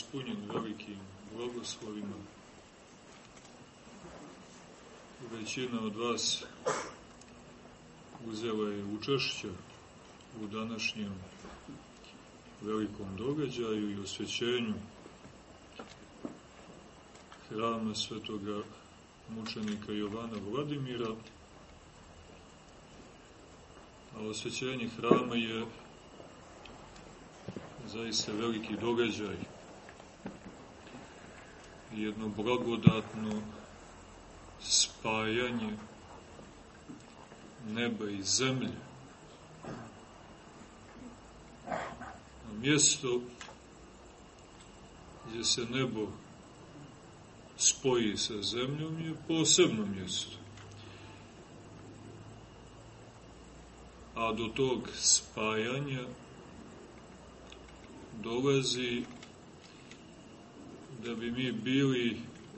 ispunjen velikim blagoslovima. Većina od vas uzela je učešća u današnjem velikom događaju i osvećenju hrama svetoga mučenika Jovana Vladimira, a osvećenje hrama je zaista veliki događaj jedno blagodatno spajanje neba i zemlje. A mjesto gdje se nebo spoji sa zemljom je posebno mjesto. A do tog spajanja dolazi da bi mi bili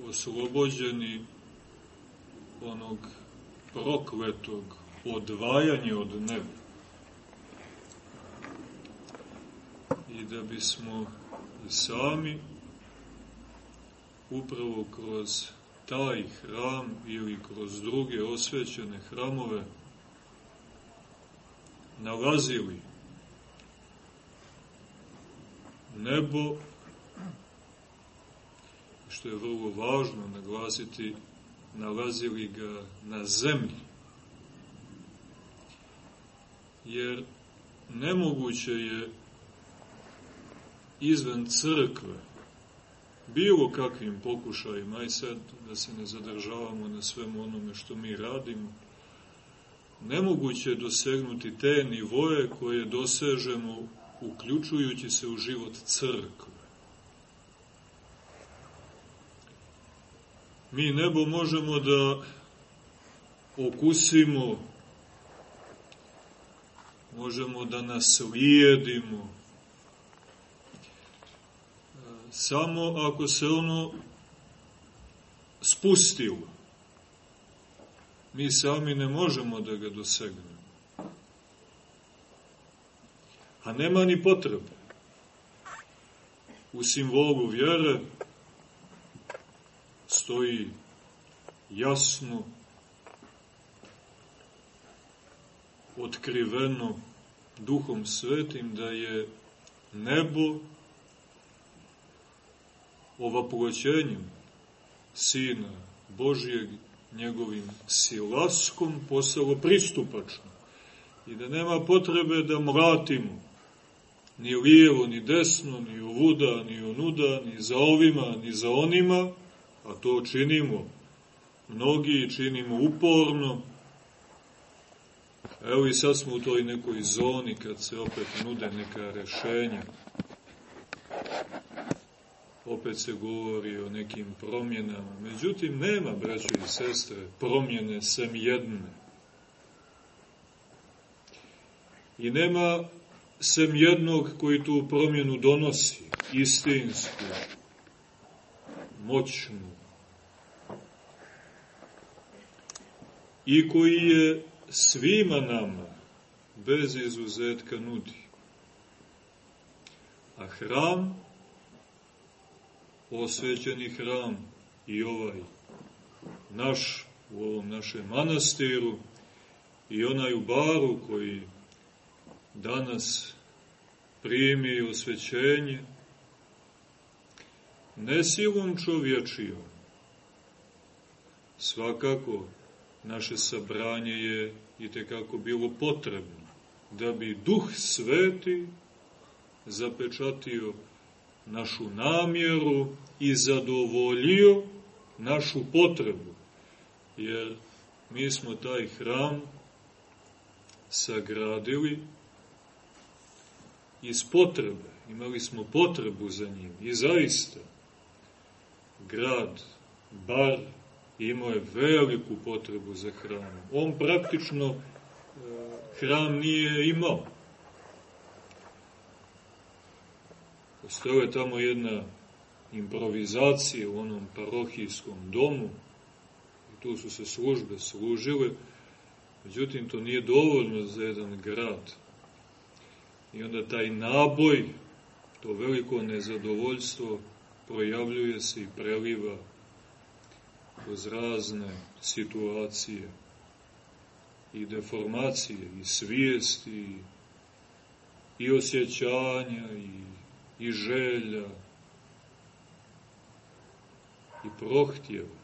oslobođeni onog prokletog odvajanja od neba. I da bismo i sami upravo kroz taj hram ili kroz druge osvećene hramove nalazili nebo, što je vrlo važno naglasiti, nalazili ga na zemlji. Jer nemoguće je izven crkve bilo kakvim pokušajima, i sad da se ne zadržavamo na svemu onome što mi radimo, nemoguće je dosegnuti te nivoje koje dosežemo uključujući se u život crkve. Mi nebo možemo da okusimo, možemo da naslijedimo, samo ako se ono spustilo. Mi sami ne možemo da ga dosegnemo. A nema ni potrebe. U simbolu vjere stoji jasno, otkriveno duhom svetim da je nebo ovaploćenjem Sina Božijeg njegovim silaskom postalo pristupačno. I da nema potrebe da mratimo ni lijevo, ni desno, ni ovuda, ni onuda, ni za ovima, ni za onima, a to činimo mnogi, činimo uporno. Evo i sad smo u toj nekoj zoni kad se opet nude neka rešenja opet se govori o nekim promjenama. Međutim, nema, braćo i sestre, promjene sem jedne. I nema sem jednog koji tu promjenu donosi, istinsku, moćnu, i koji je svima nama bez izuzetka nudi. A hram osvećeni hram i ovaj naš u ovom našem manastiru i onaj u baru koji danas primi osvećenje, ne silom čovječijom. Svakako, naše sabranje je i tekako bilo potrebno, da bi duh sveti zapečatio našu namjeru i zadovoljio našu potrebu. Jer mi smo taj hram sagradili iz potrebe. Imali smo potrebu za njim. I zaista, grad, bar, imao je veliku potrebu za hramom. On praktično e, hram nije imao. Postojala je tamo jedna improvizacija u onom parohijskom domu, i tu su se službe služile, međutim to nije dovoljno za jedan grad. I onda taj naboj, to veliko nezadovoljstvo, projavljuje se i preliva kroz razne situacije i deformacije i svijesti i osjećanja i, i želja i prohtjeva.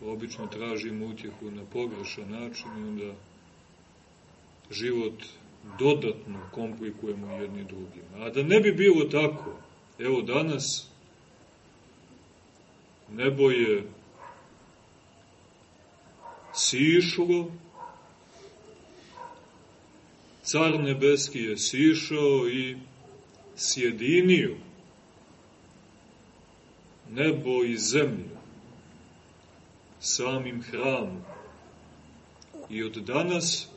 Pa obično tražimo utjehu na pogrešan način i onda život dodatno komplikujemo jedni drugima. A da ne bi bilo tako, evo danas nebo je sišlo, car nebeski je sišao i sjedinio nebo i zemlju samim hramom. I od danas,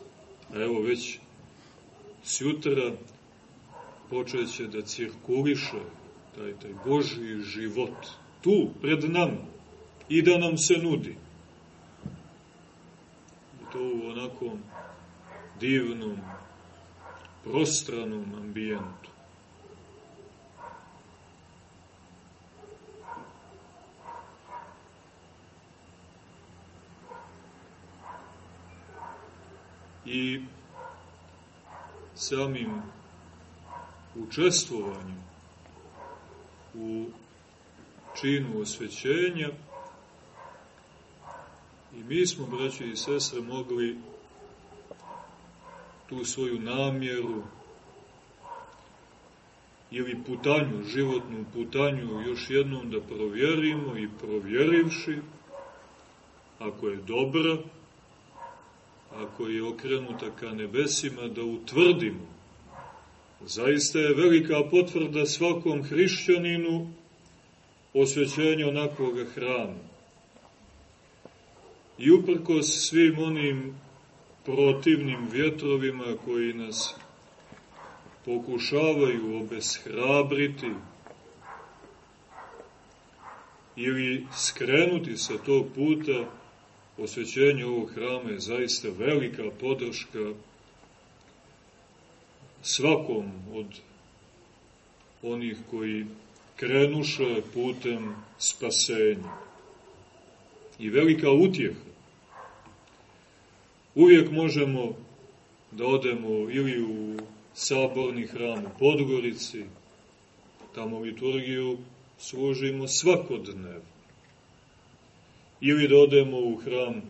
a evo već sjutra, počeće da cirkuliše taj, taj Božji život tu, pred nama, i da nam se nudi. I to u onakom divnom, prostranom ambijentu. I samim učestvovanjem u činu osvećenja i mi smo, braći i sestre, mogli tu svoju namjeru ili putanju, životnu putanju još jednom da provjerimo i provjerivši, ako je dobra, ako je okrenuta ka nebesima, da utvrdimo. Zaista je velika potvrda svakom hrišćaninu osvećenje onakvoga hrama. I uprkos svim onim protivnim vjetrovima koji nas pokušavaju obeshrabriti ili skrenuti sa tog puta, osvećenje ovog hrama je zaista velika podrška svakom od onih koji krenuše putem spasenja. I velika utjeha. Uvijek možemo da odemo ili u saborni hram u Podgorici, tamo liturgiju služimo svakodnevno. Ili da odemo u hram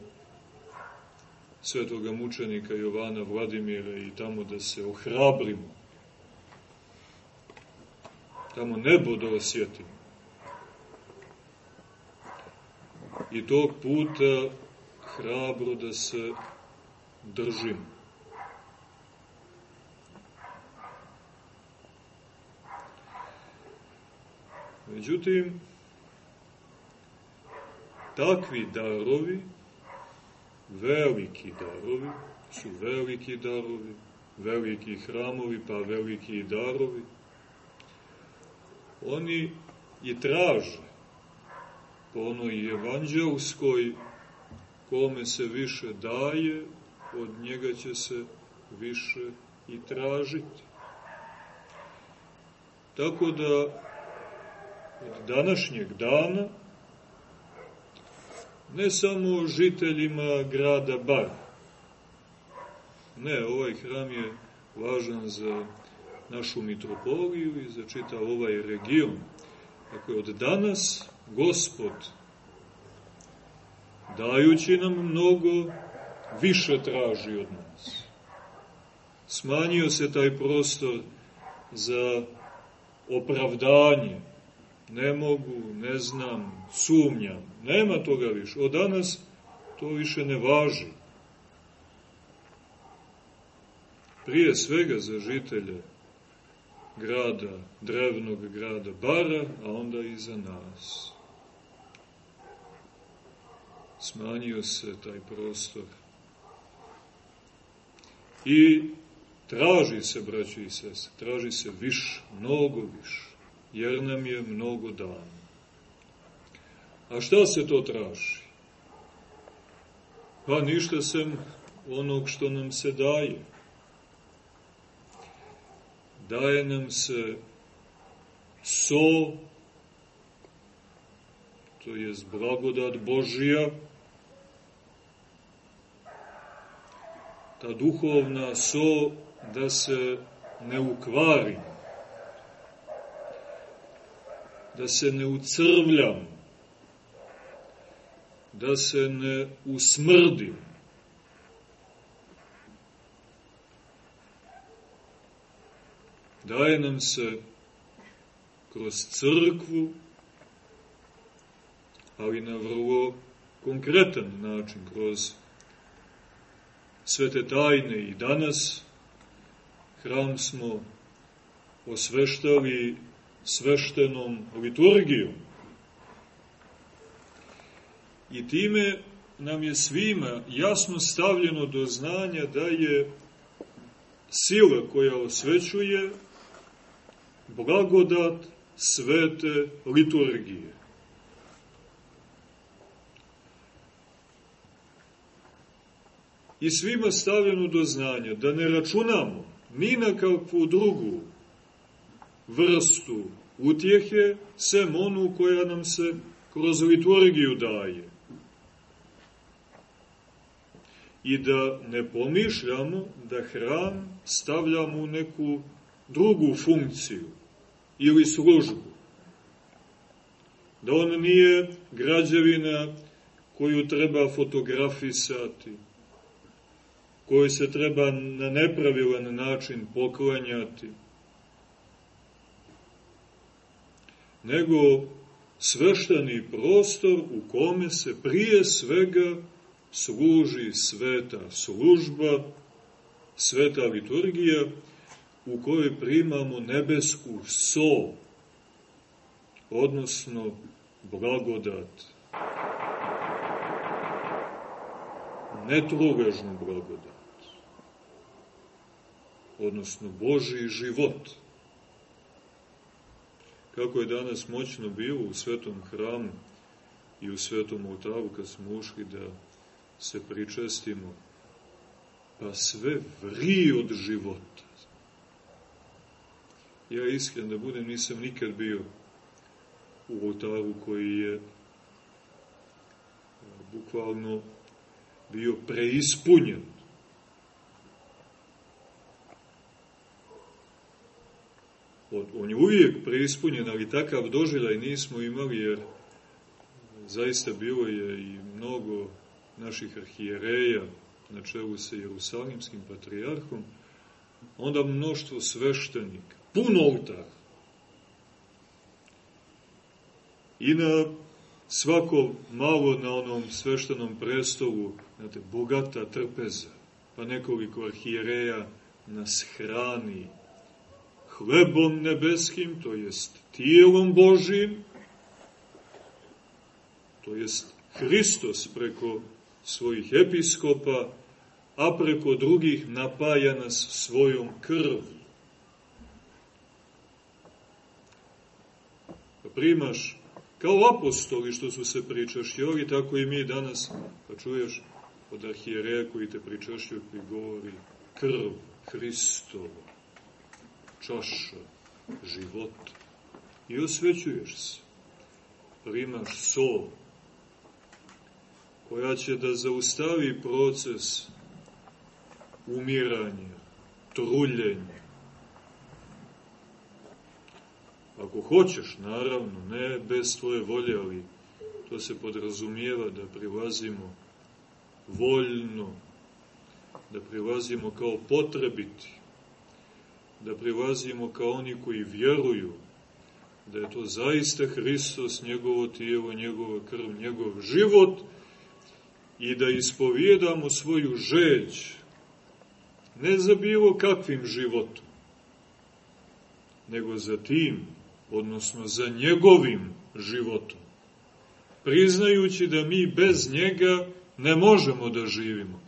svetoga mučenika Jovana Vladimira i tamo da se ohrabrimo tamo nebo da osjetimo. I tog puta hrabro da se držimo. Međutim, takvi darovi, veliki darovi, su veliki darovi, veliki hramovi, pa veliki darovi, oni i traže po onoj evanđelskoj kome se više daje, od njega će se više i tražiti. Tako da od današnjeg dana ne samo žiteljima grada Bar, ne, ovaj hram je važan za našu mitropoliju i za čitav ovaj region. Dakle, od danas Gospod, dajući nam mnogo, više traži od nas. Smanjio se taj prostor za opravdanje. Ne mogu, ne znam, sumnjam. Nema toga više. Od danas to više ne važi. Prije svega za žitelje grada, drevnog grada Bara, a onda i za nas. Smanjio se taj prostor. I traži se, braći i sese, traži se više, mnogo više, jer nam je mnogo dana. A šta se to traži? Pa ništa sem onog što nam se daje daje nam se so, to je blagodat Božija, ta duhovna so da se ne ukvari, da se ne ucrvljam, da se ne usmrdim. Daje nam se kroz crkvu, ali na vrlo konkretan način, kroz svete tajne i danas hram smo osveštali sveštenom liturgijom. I time nam je svima jasno stavljeno do znanja da je sila koja osvećuje blagodat svete liturgije. I svima stavljeno do znanja da ne računamo ni na kakvu drugu vrstu utjehe, sem onu koja nam se kroz liturgiju daje. I da ne pomišljamo da hram stavljamo u neku drugu funkciju ili službu. Da on nije građevina koju treba fotografisati, koju se treba na nepravilan način poklanjati, nego sveštani prostor u kome se prije svega služi sveta služba, sveta liturgija, u kojoj primamo nebesku so, odnosno blagodat. Netrugažnu blagodat, odnosno Boži život. Kako je danas moćno bilo u svetom hramu i u svetom oltaru kad smo ušli da se pričestimo, pa sve vri od života. Ja iskren da budem, nisam nikad bio u oltaru koji je bukvalno bio preispunjen. On je uvijek preispunjen, ali takav doželjaj nismo imali, jer zaista bilo je i mnogo naših arhijereja na čelu sa Jerusalimskim patrijarhom, onda mnoštvo sveštenika, puno oltara. I na svako malo na onom sveštenom prestolu, znate, bogata trpeza, pa nekoliko arhijereja nas hrani hlebom nebeskim, to jest tijelom Božim, to jest Hristos preko svojih episkopa, a preko drugih napaja nas svojom krvlju. Pa primaš kao apostoli što su se pričašćali, tako i mi danas, pa čuješ od arhijereja koji te pričašćaju, koji govori krv Hristova, čaša života i osvećuješ se. Primaš sol, koja će da zaustavi proces umiranja, truljenja. Ako hoćeš, naravno, ne bez tvoje volje, ali to se podrazumijeva da prilazimo voljno, da prilazimo kao potrebiti, da prilazimo kao oni koji vjeruju da je to zaista Hristos, njegovo tijelo, njegova krv, njegov život i da ispovijedamo svoju žeđ, ne za bilo kakvim životom, nego za tim, odnosno za njegovim životom, priznajući da mi bez njega ne možemo da živimo,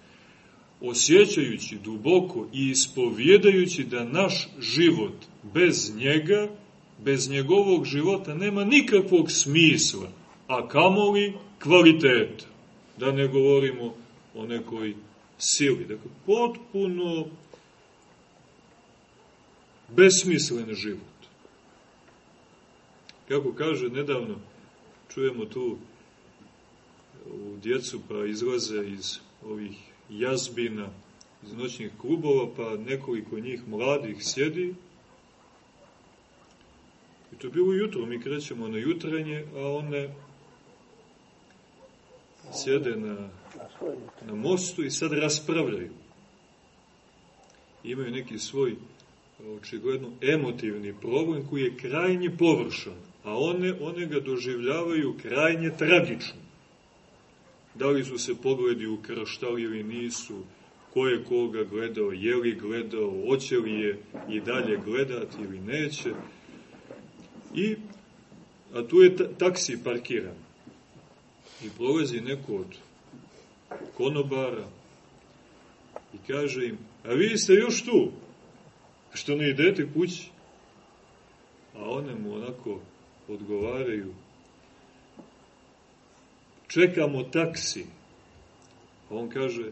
osjećajući duboko i ispovjedajući da naš život bez njega, bez njegovog života nema nikakvog smisla, a kamoli kvaliteta, da ne govorimo o nekoj sili. Dakle, potpuno besmislen život. Kako kaže nedavno, čujemo tu u djecu pa izlaze iz ovih jazbina, iz noćnih klubova, pa nekoliko njih mladih sjedi. I to je bilo jutro, mi krećemo na jutranje, a one sjede na, na mostu i sad raspravljaju. Imaju neki svoj očigledno emotivni problem koji je krajnje površan, a one, one ga doživljavaju krajnje tragično. Da li su se pogledi ukraštali ili nisu, ko je koga gledao, je li gledao, hoće li je i dalje gledati ili neće. I, a tu je taksi parkiran. I prolazi neko od konobara i kaže im, a vi ste još tu, što ne idete kući? A one mu onako odgovaraju, čekamo taksi. A on kaže,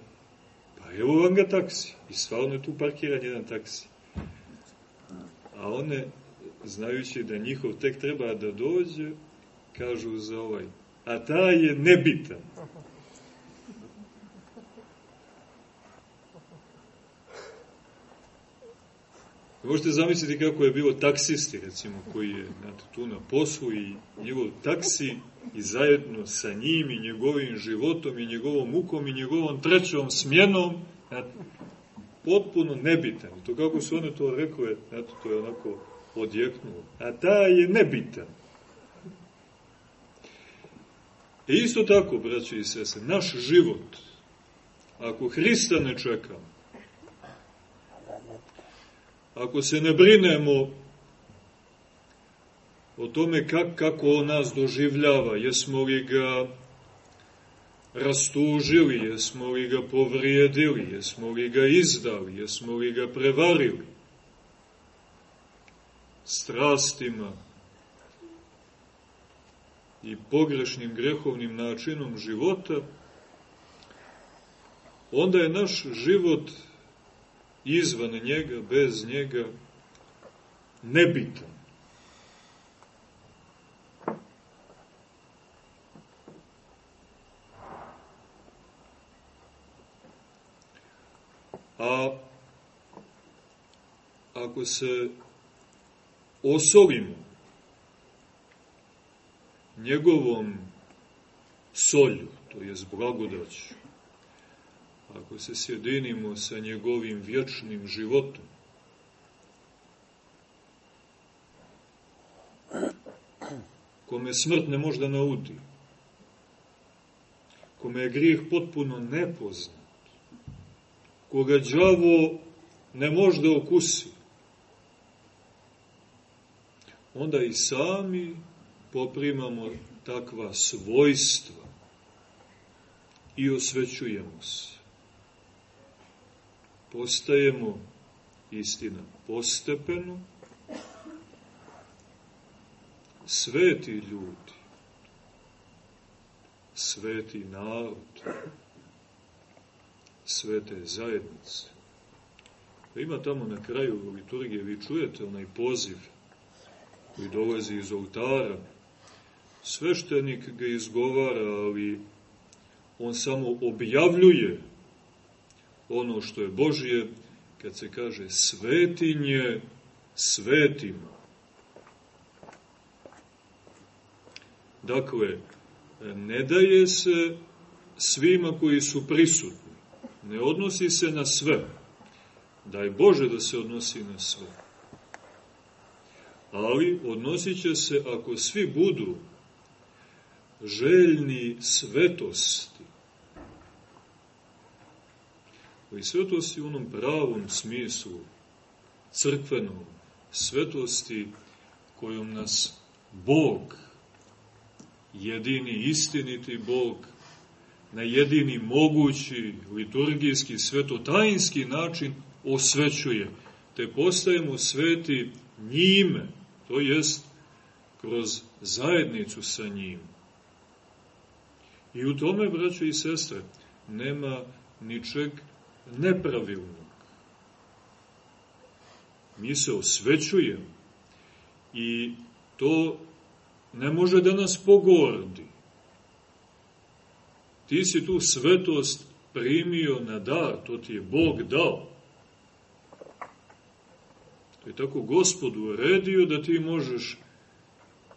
pa evo vam ga taksi. I stvarno je tu parkiran jedan taksi. A one, znajući da njihov tek treba da dođe, kažu za ovaj, a ta je nebitan. Možete zamisliti kako je bilo taksisti, recimo, koji je znate, tu na poslu i njegov taksi i zajedno sa njim i njegovim životom i njegovom mukom i njegovom trećom smjenom, znate, potpuno nebitan. To kako su one to rekle, znate, to je onako odjeknulo. A ta je nebitan. E isto tako, braći i sese, naš život, ako Hrista ne čekamo, ako se ne brinemo o tome kak, kako on nas doživljava, jesmo li ga rastužili, jesmo li ga povrijedili, jesmo li ga izdali, jesmo li ga prevarili strastima i pogrešnim grehovnim načinom života, onda je naš život izvan njega, bez njega, nebitan. A ako se osolimo njegovom solju, to je blagodaću, ako se sjedinimo sa njegovim vječnim životom, kome smrt ne može da naudi, kome je grijeh potpuno nepoznat, koga đavo ne može da okusi, onda i sami poprimamo takva svojstva i osvećujemo se postajemo istina postepeno sveti ljudi, sveti narod, svete zajednice. Pa ima tamo na kraju liturgije, vi čujete onaj poziv koji dolazi iz oltara, sveštenik ga izgovara, ali on samo objavljuje ono što je Božije, kad se kaže svetinje svetima. Dakle, ne daje se svima koji su prisutni. Ne odnosi se na sve. Daj Bože da se odnosi na sve. Ali odnosit će se ako svi budu željni svetosti, i svetosti u onom pravom smislu, crkvenom, svetosti kojom nas Bog, jedini istiniti Bog, na jedini mogući liturgijski, svetotajinski način osvećuje, te postajemo sveti njime, to jest kroz zajednicu sa njim. I u tome, braćo i sestre, nema ničeg nepravilnog. mi se osvećujemo i to ne može da nas pogordi. Ti si tu svetost primio na dar, to ti je Bog dao. To je tako gospod uredio da ti možeš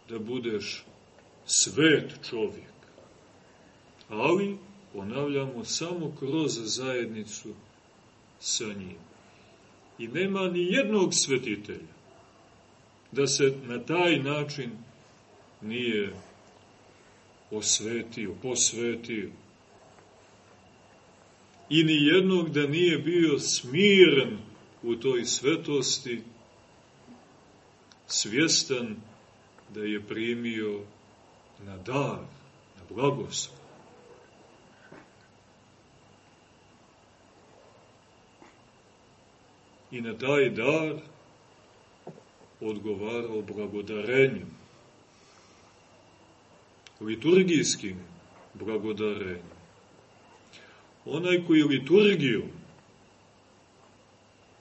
da budeš svet čovjek. Ali, ponavljamo, samo kroz zajednicu sa njim. I nema ni jednog svetitelja da se na taj način nije osvetio, posvetio. I ni jednog da nije bio smiren u toj svetosti, svjestan da je primio na dar, na blagoslov. I na taj dar odgovarao blagodarenjem, liturgijskim blagodarenjem. Onaj koji liturgijom,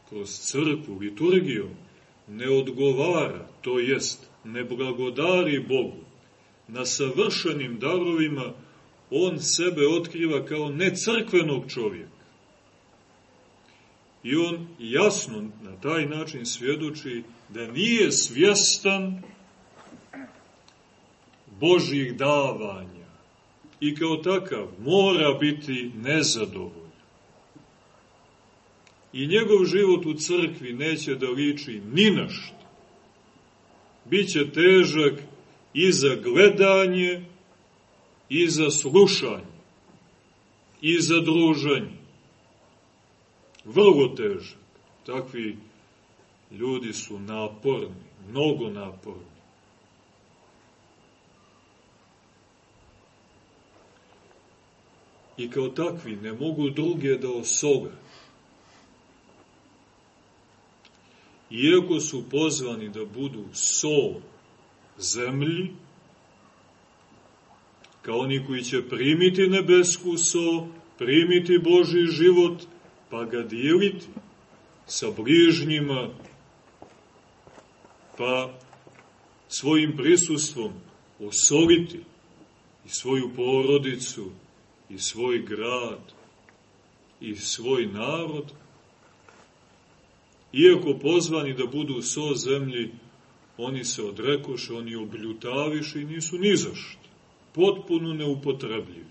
kroz crkvu, liturgijom, ne odgovara, to jest, ne blagodari Bogu, na savršenim darovima, on sebe otkriva kao necrkvenog čovjeka. I on jasno na taj način svjedoči da nije svjestan Božjih davanja i kao takav mora biti nezadovoljan. I njegov život u crkvi neće da liči ni na što. Biće težak i za gledanje, i za slušanje, i za druženje. Vrlo težak. Takvi ljudi su naporni, mnogo naporni. I kao takvi ne mogu druge da osove. Iako su pozvani da budu sol zemlji, kao oni koji će primiti nebesku so, primiti Boži život, pa ga dijeliti sa bližnjima, pa svojim prisustvom osoliti i svoju porodicu, i svoj grad, i svoj narod, iako pozvani da budu so zemlji, oni se odrekoše, oni obljutaviše i nisu ni zašto. Potpuno neupotrebljivi.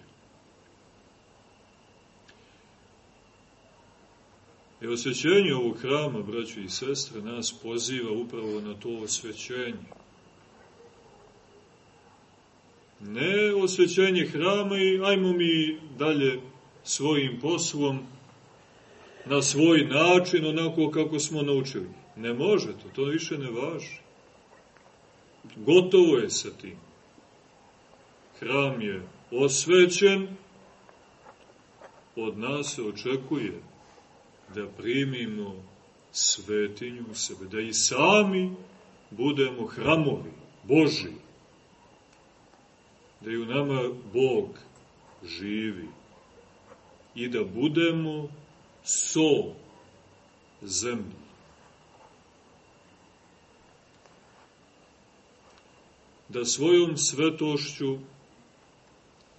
I osvećenje ovog hrama, braćo i sestre, nas poziva upravo na to osvećenje. Ne osvećenje hrama i ajmo mi dalje svojim poslom, na svoj način, onako kako smo naučili. Ne može to, to više ne važi. Gotovo je sa tim. Hram je osvećen, od nas se očekuje da primimo svetinju u sebe, da i sami budemo hramovi Boži, da i u nama Bog živi i da budemo so zemlji. Da svojom svetošću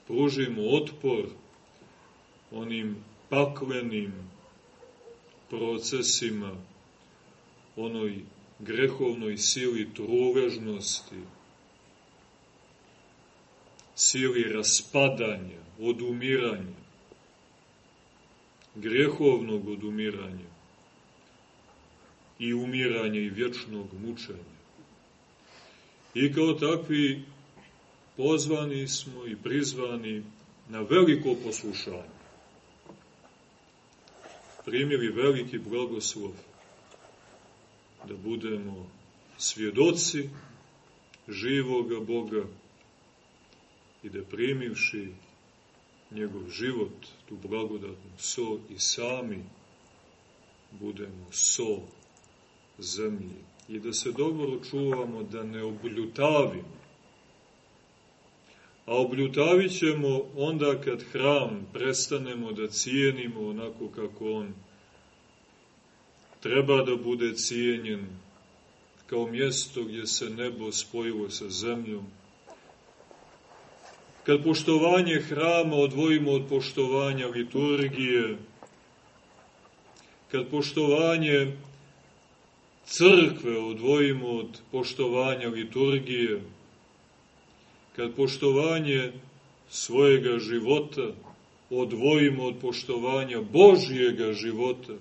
pružimo otpor onim paklenim procesima, onoj grehovnoj sili truležnosti, sili raspadanja, odumiranja, grehovnog odumiranja i umiranja i vječnog mučenja. I kao takvi pozvani smo i prizvani na veliko poslušanje primili veliki blagoslov da budemo svjedoci živoga Boga i da primivši njegov život, tu blagodatnu so i sami budemo so zemlji. I da se dobro čuvamo da ne obljutavimo a obljutavit ćemo onda kad hram prestanemo da cijenimo onako kako on treba da bude cijenjen kao mjesto gdje se nebo spojilo sa zemljom, kad poštovanje hrama odvojimo od poštovanja liturgije, kad poštovanje crkve odvojimo od poštovanja liturgije, kad poštovanje svojega života odvojimo od poštovanja Božijega života,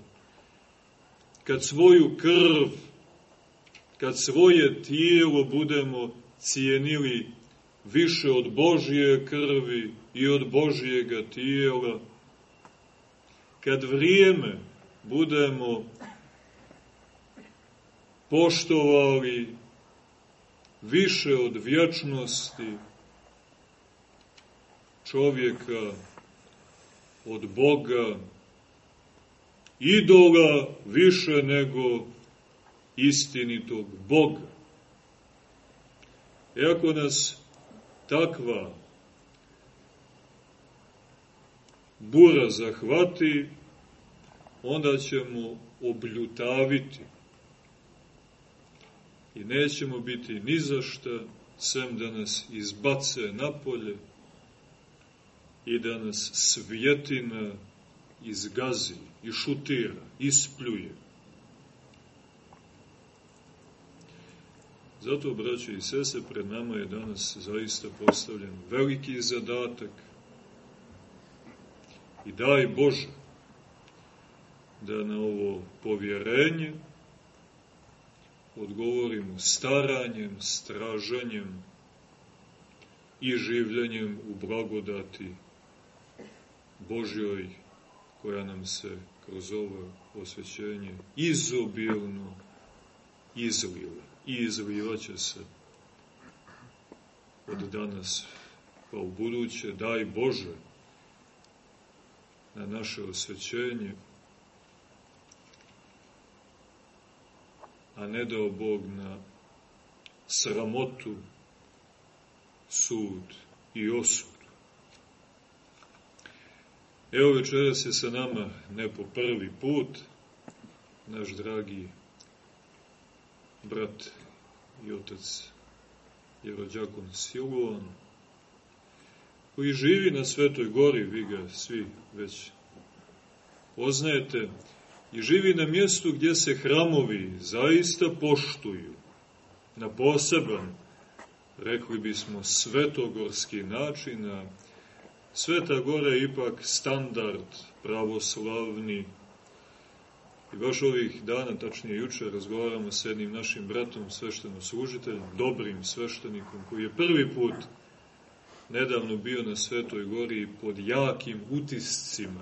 kad svoju krv, kad svoje tijelo budemo cijenili više od Božije krvi i od Božijega tijela, kad vrijeme budemo poštovali više od vječnosti čovjeka, od Boga, idola više nego istinitog Boga. Iako nas takva bura zahvati, onda ćemo obljutaviti i nećemo biti ni za šta, sem da nas izbace napolje i da nas svjetina izgazi i šutira, ispljuje. Zato, braće i sese, pred nama je danas zaista postavljen veliki zadatak i daj Bože da na ovo povjerenje odgovorimo staranjem, stražanjem i življenjem u blagodati Božjoj koja nam se kroz ovo osvećenje izobilno izlila i izlivaće se od danas pa u buduće. Daj Bože na naše osvećenje, a ne dao Bog na sramotu, sud i osud. Evo večeras je sa nama ne po prvi put naš dragi brat i otac Jerođakon Siluan, koji živi na Svetoj gori, vi ga svi već poznajete, i živi na mjestu gdje se hramovi zaista poštuju, na poseban, rekli bismo, svetogorski način, a Sveta Gora je ipak standard pravoslavni, I baš ovih dana, tačnije juče, razgovaramo s jednim našim bratom, svešteno-služiteljem, dobrim sveštenikom, koji je prvi put nedavno bio na Svetoj gori pod jakim utiscima.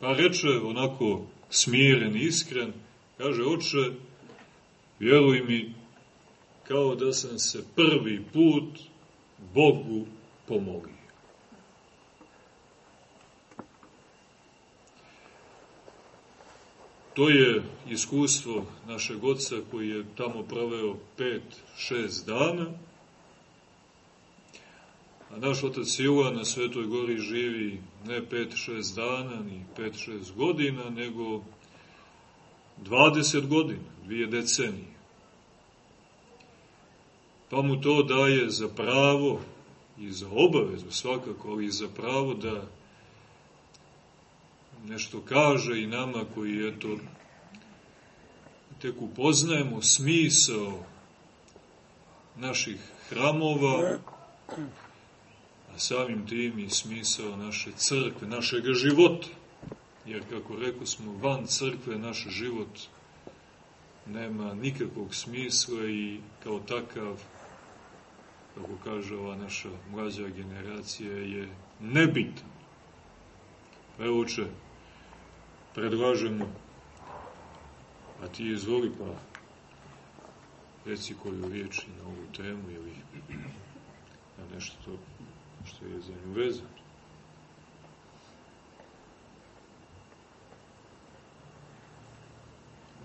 Pa reče onako smiren, iskren, kaže, oče, vjeruj mi, kao da sam se prvi put Bogu pomogao. To je iskustvo našeg oca koji je tamo proveo pet, šest dana, a naš otac Silva na Svetoj gori živi ne pet, šest dana, ni pet, šest godina, nego 20 godina, dvije decenije. Pa mu to daje za pravo i za obavezu svakako, ali i za pravo da nešto kaže i nama koji, eto, tek upoznajemo smisao naših hramova, a samim tim i smisao naše crkve, našeg života. Jer, kako rekao smo, van crkve naš život nema nikakvog smisla i kao takav, kako kaže ova naša mlađa generacija, je nebitan. Evo če, predlažemo, a ti izvoli pa reci koju riječ na ovu temu ili na nešto što je za nju vezano.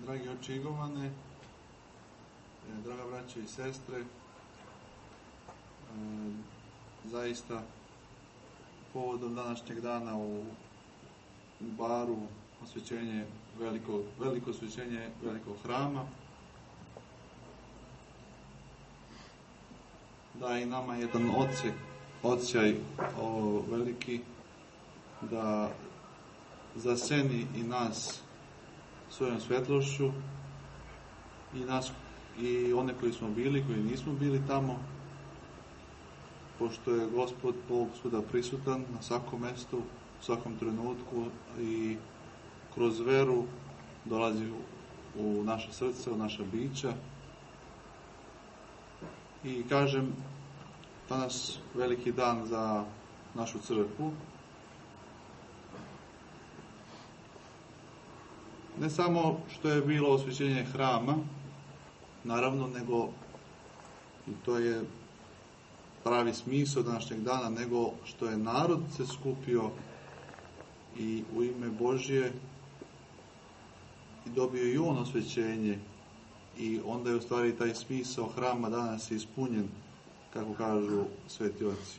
Dragi oči Igovane, e, draga braće i sestre, e, zaista povodom današnjeg dana u baru osvećenje veliko, veliko osvećenje velikog hrama, da i nama jedan odsek, odsjaj o, veliki, da zaseni i nas svojom svetlošću i nas i one koji smo bili, koji nismo bili tamo, pošto je Gospod Bog svuda prisutan na svakom mestu, u svakom trenutku i kroz veru dolazi u, naše srce, u naša bića. I kažem, danas veliki dan za našu crkvu. Ne samo što je bilo osvećenje hrama, naravno, nego i to je pravi smisao današnjeg dana, nego što je narod se skupio i u ime Božje i dobio i on osvećenje i onda je u stvari taj smisao hrama danas ispunjen, kako kažu sveti oci.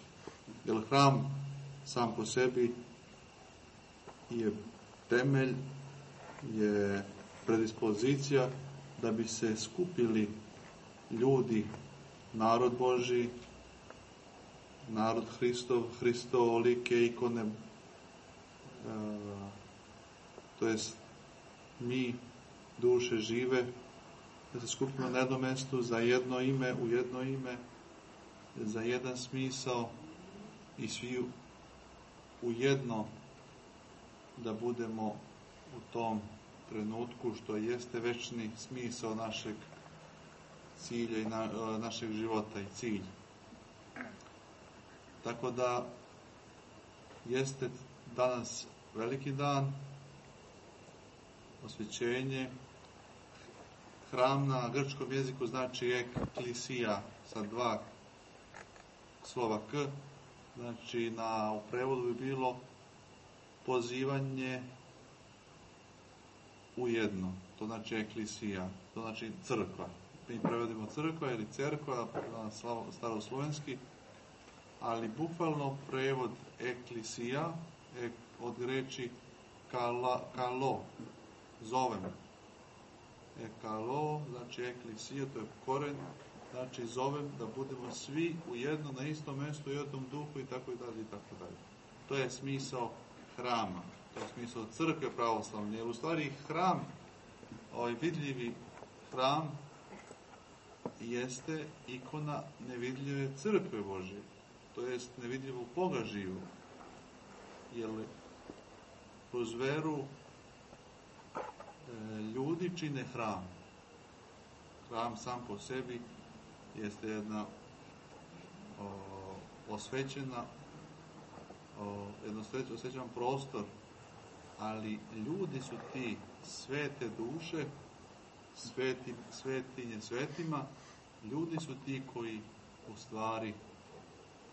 Jer hram sam po sebi je temelj, je predispozicija da bi se skupili ljudi, narod Boži, narod Hristov, Hristovolike ikone, e, to jest mi, duše žive, da se skupimo na jednom mestu za jedno ime, u jedno ime, za jedan smisao i svi u jedno da budemo u tom trenutku što jeste večni smisao našeg cilja i na, našeg života i cilj. Tako da jeste danas veliki dan, osvećenje, hram na grčkom jeziku znači eklisija sa dva slova k, znači na, u prevodu bi bilo pozivanje u jedno, to znači eklisija, to znači crkva. Mi prevodimo crkva ili cerkva na staroslovenski, ali bukvalno prevod eklisija ek, od greči kala, kalo, zovem. Ekalo, znači eklisija, to je koren, znači zovem da budemo svi u jedno, na istom mestu, u jednom duhu i tako i dalje i tako dalje. To je smisao hrama, to je smisao crkve pravoslavne, jer u stvari hram, ovaj vidljivi hram, jeste ikona nevidljive crkve Božje, to jest nevidljivog Boga živog, jer kroz veru ljudi čine hram. Hram sam po sebi jeste jedna o, osvećena o, jedno osvećen prostor, ali ljudi su ti svete duše, sveti, svetinje svetima, ljudi su ti koji u stvari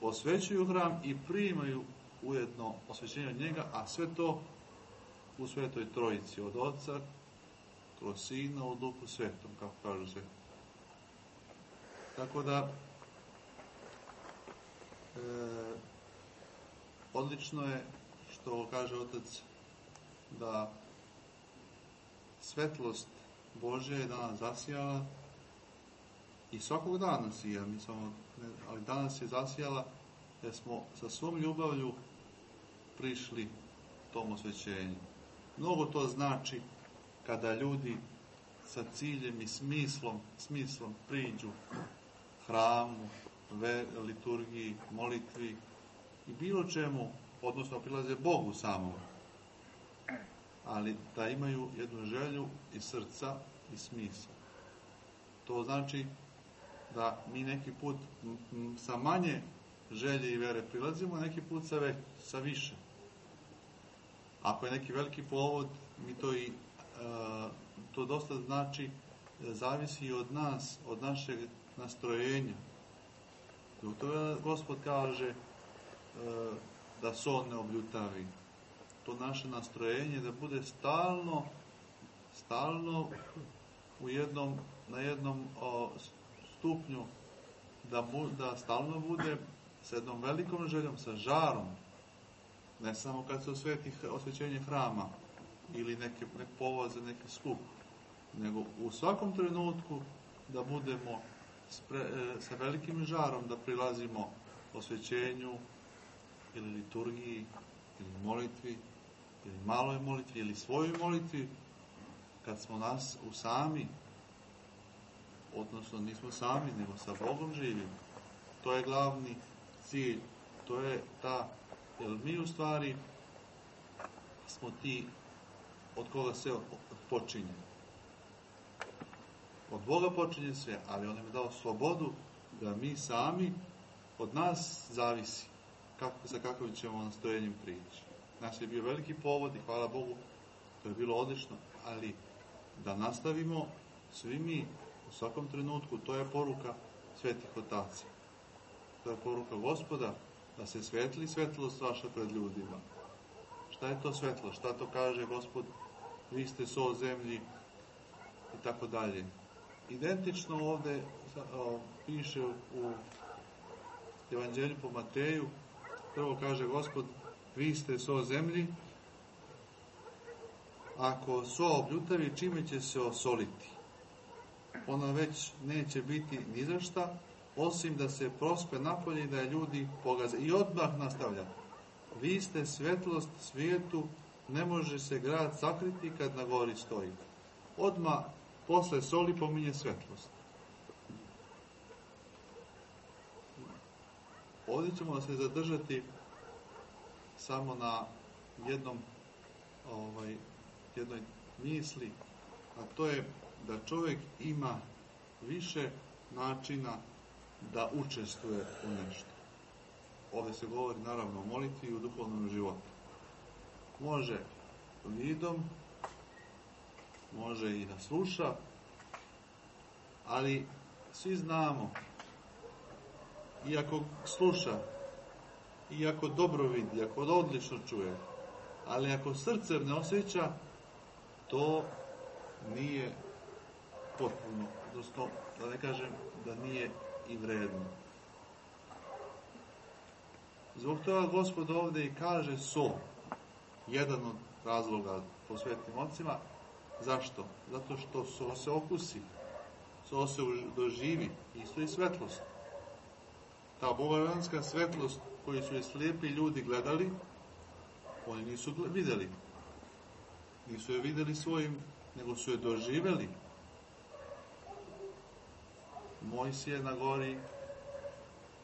osvećuju hram i primaju ujedno osvećenje od njega, a sve to u svetoj trojici od oca, kroz sina, u duhu svetom, kako kažu sve. Tako da, e, odlično je što kaže otac da svetlost Bože je danas zasijala i svakog dana sija, mi samo, ali danas je zasijala da smo sa svom ljubavlju prišli tom osvećenju. Mnogo to znači kada ljudi sa ciljem i smislom, smislom priđu hramu, ve, liturgiji, molitvi i bilo čemu, odnosno prilaze Bogu samom. Ali da imaju jednu želju i srca i smisla. To znači da mi neki put sa manje želje i vere prilazimo, neki put sa, već, sa više. Ako je neki veliki povod, mi to i to dosta znači zavisi od nas, od našeg nastrojenja. Zbog toga Gospod kaže uh, da son ne obljutavi. To naše nastrojenje da bude stalno stalno u jednom, na jednom o, stupnju da, bu, da stalno bude sa jednom velikom željom, sa žarom, ne samo kad se osveti osvećenje hrama, ili neke, nek povod neki skup, nego u svakom trenutku da budemo spre, e, sa velikim žarom da prilazimo osvećenju ili liturgiji ili molitvi ili maloj molitvi ili svojoj molitvi kad smo nas u sami odnosno nismo sami nego sa Bogom živimo. To je glavni cilj to je ta jer mi u stvari smo ti od koga se počinje od Boga počinje sve, ali On je dao slobodu da mi sami, od nas zavisi kako, sa kakvim ćemo nastojenjem prići. Nas je bio veliki povod i hvala Bogu, to je bilo odlično, ali da nastavimo svi mi u svakom trenutku, to je poruka svetih otaca. To je poruka gospoda, da se svetli svetlost vaša pred ljudima. Šta je to svetlo? Šta to kaže gospod? Vi ste so zemlji i tako dalje identično ovde o, piše u Evanđelju po Mateju, prvo kaže gospod, vi ste so zemlji, ako so obljutavi, čime će se osoliti? Ona već neće biti ni za šta, osim da se prospe napolje i da je ljudi pogaze. I odmah nastavlja. Vi ste svetlost svijetu, ne može se grad sakriti kad na gori stoji. Odmah posle soli pominje svetlost. Ovdje ćemo se zadržati samo na jednom ovaj, jednoj misli, a to je da čovjek ima više načina da učestvuje u nešto. Ovdje se govori naravno o molitvi i u duhovnom životu. Može vidom, može i da sluša, ali svi znamo, iako sluša, iako dobro vidi, ako odlično čuje, ali ako srcem ne osjeća, to nije potpuno, odnosno, da ne kažem da nije i vredno. Zbog toga gospod ovde i kaže so, jedan od razloga po svetim ocima, Zašto? Zato što so se okusi, so se doživi, isto i svetlost. Ta bogoranska svetlost koju su je slijepi ljudi gledali, oni nisu videli. Nisu je videli svojim, nego su je doživeli. Mojsije na gori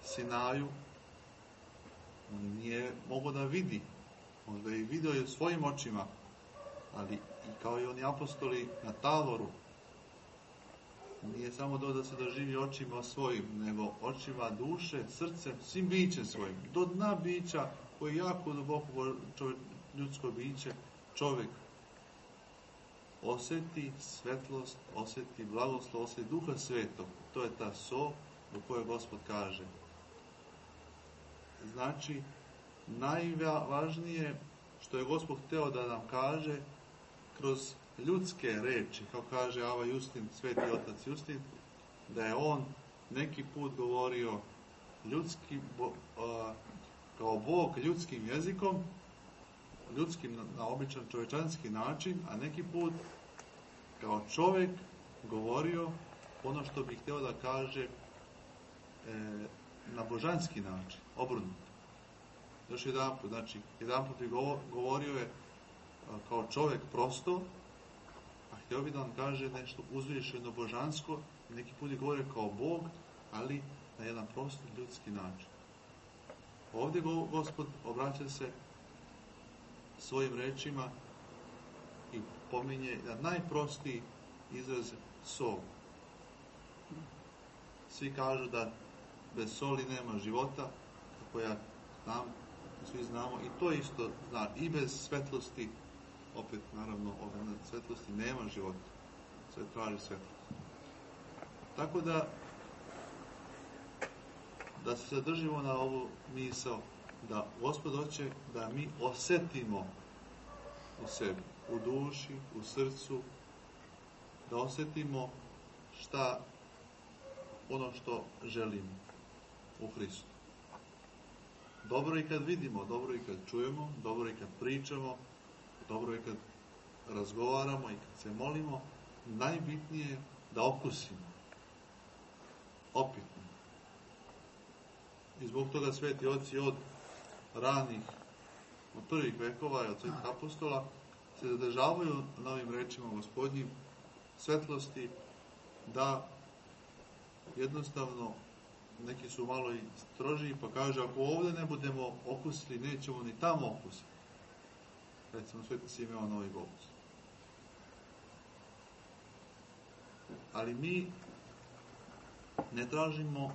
Sinaju, on nije mogo da vidi, možda je i video je svojim očima, ali i kao i oni apostoli na tavoru, nije samo to da se doživi očima svojim, nego očima duše, srcem, svim bićem svojim, do dna bića koji je jako duboko čovjek, ljudsko biće, čovjek oseti svetlost, oseti blagoslov, oseti duha svetog. To je ta so u kojoj Gospod kaže. Znači, najvažnije što je Gospod hteo da nam kaže kroz ljudske reči, kao kaže Ava Justin, sveti otac Justin, da je on neki put govorio ljudski, bo, a, kao Bog ljudskim jezikom, ljudskim na, na običan čovečanski način, a neki put kao čovek govorio ono što bih hteo da kaže e, na božanski način, obrnuto. Još jedan put, znači, jedan put bi govorio je kao čovek prosto, a htio bi da vam kaže nešto uzvišeno božansko, neki put govore kao Bog, ali na jedan prosti ljudski način. Ovdje go, gospod obraća se svojim rečima i pominje da najprostiji izraz sol. Svi kažu da bez soli nema života, kako ja znam, svi znamo, i to isto zna, i bez svetlosti opet, naravno, ove svetlosti nema života. Sve traži svetlost. Tako da, da se zadržimo na ovu misao, da Gospod hoće da mi osetimo u sebi, u duši, u srcu, da osetimo šta ono što želimo u Hristu. Dobro i kad vidimo, dobro i kad čujemo, dobro i kad pričamo, dobro je kad razgovaramo i kad se molimo, najbitnije je da okusimo. Opitno. I zbog toga sveti oci od ranih, od prvih vekova i od svetih apostola, se zadržavaju na ovim rečima gospodnjim svetlosti, da jednostavno neki su malo i strožiji, pa kaže, ako ovde ne budemo okusili, nećemo ni tamo okusiti. Recimo, Sveti Simeon Novi Bogos. Ali mi ne tražimo,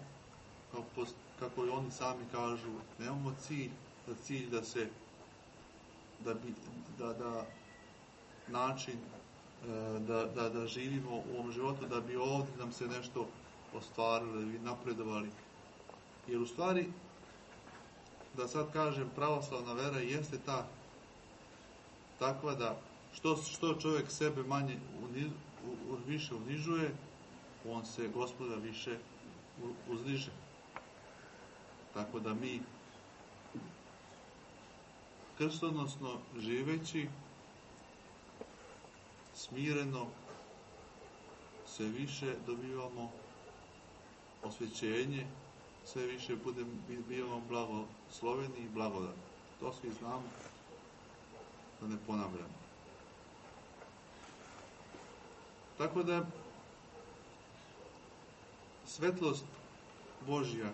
kako i oni sami kažu, nemamo cilj, da cilj da se, da, bi, da, da način e, da, da, da živimo u ovom životu, da bi ovdje nam se nešto ostvarili, bi napredovali. Jer u stvari, da sad kažem, pravoslavna vera jeste ta takva da što, što čovjek sebe manje uniz, u, u, više unižuje, on se gospoda više uzdiže. Tako da mi krstonosno živeći smireno sve više dobivamo osvećenje, sve više budem, bivamo blagosloveni i blagodani. To svi znamo, da ne ponavljamo. Tako da svetlost Božja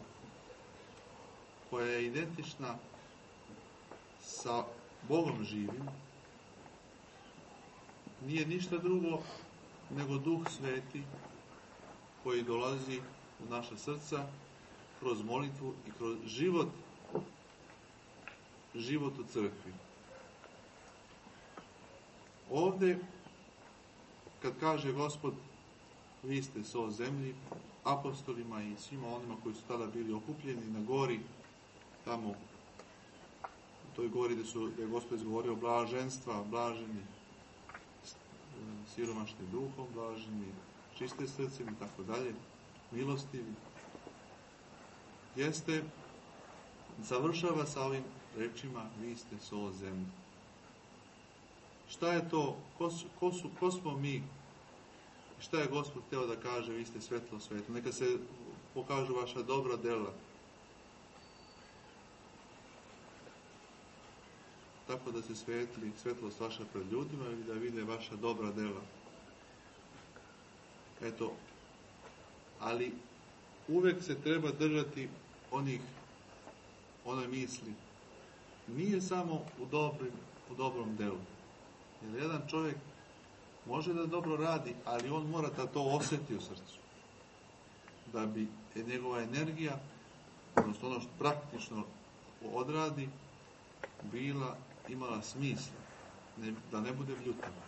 koja je identična sa Bogom živim, nije ništa drugo nego Duh Sveti koji dolazi u naša srca kroz molitvu i kroz život život u crkvi. Ovde, kad kaže Gospod, vi ste so zemlji, apostolima i svima onima koji su tada bili okupljeni na gori, tamo u toj gori gde, su, gde je Gospod izgovorio blaženstva, blaženi siromašni duhom, blaženi čiste srcem i tako dalje, milostivi, jeste, završava sa ovim rečima, vi ste so zemlje. Šta je to, ko, su, ko, su, ko smo mi, šta je Gospod teo da kaže, vi ste svetlo svetlo, neka se pokažu vaša dobra dela, tako da se svetli svetlost vaša pred ljudima i da vide vaša dobra dela. Eto, ali uvek se treba držati onih, one misli. Nije samo u, dobrim, u dobrom delu. Jer jedan čovjek može da dobro radi, ali on mora da to osjeti u srcu. Da bi njegova energija, odnosno ono što praktično odradi, bila imala smisla, ne, da ne bude ljutama.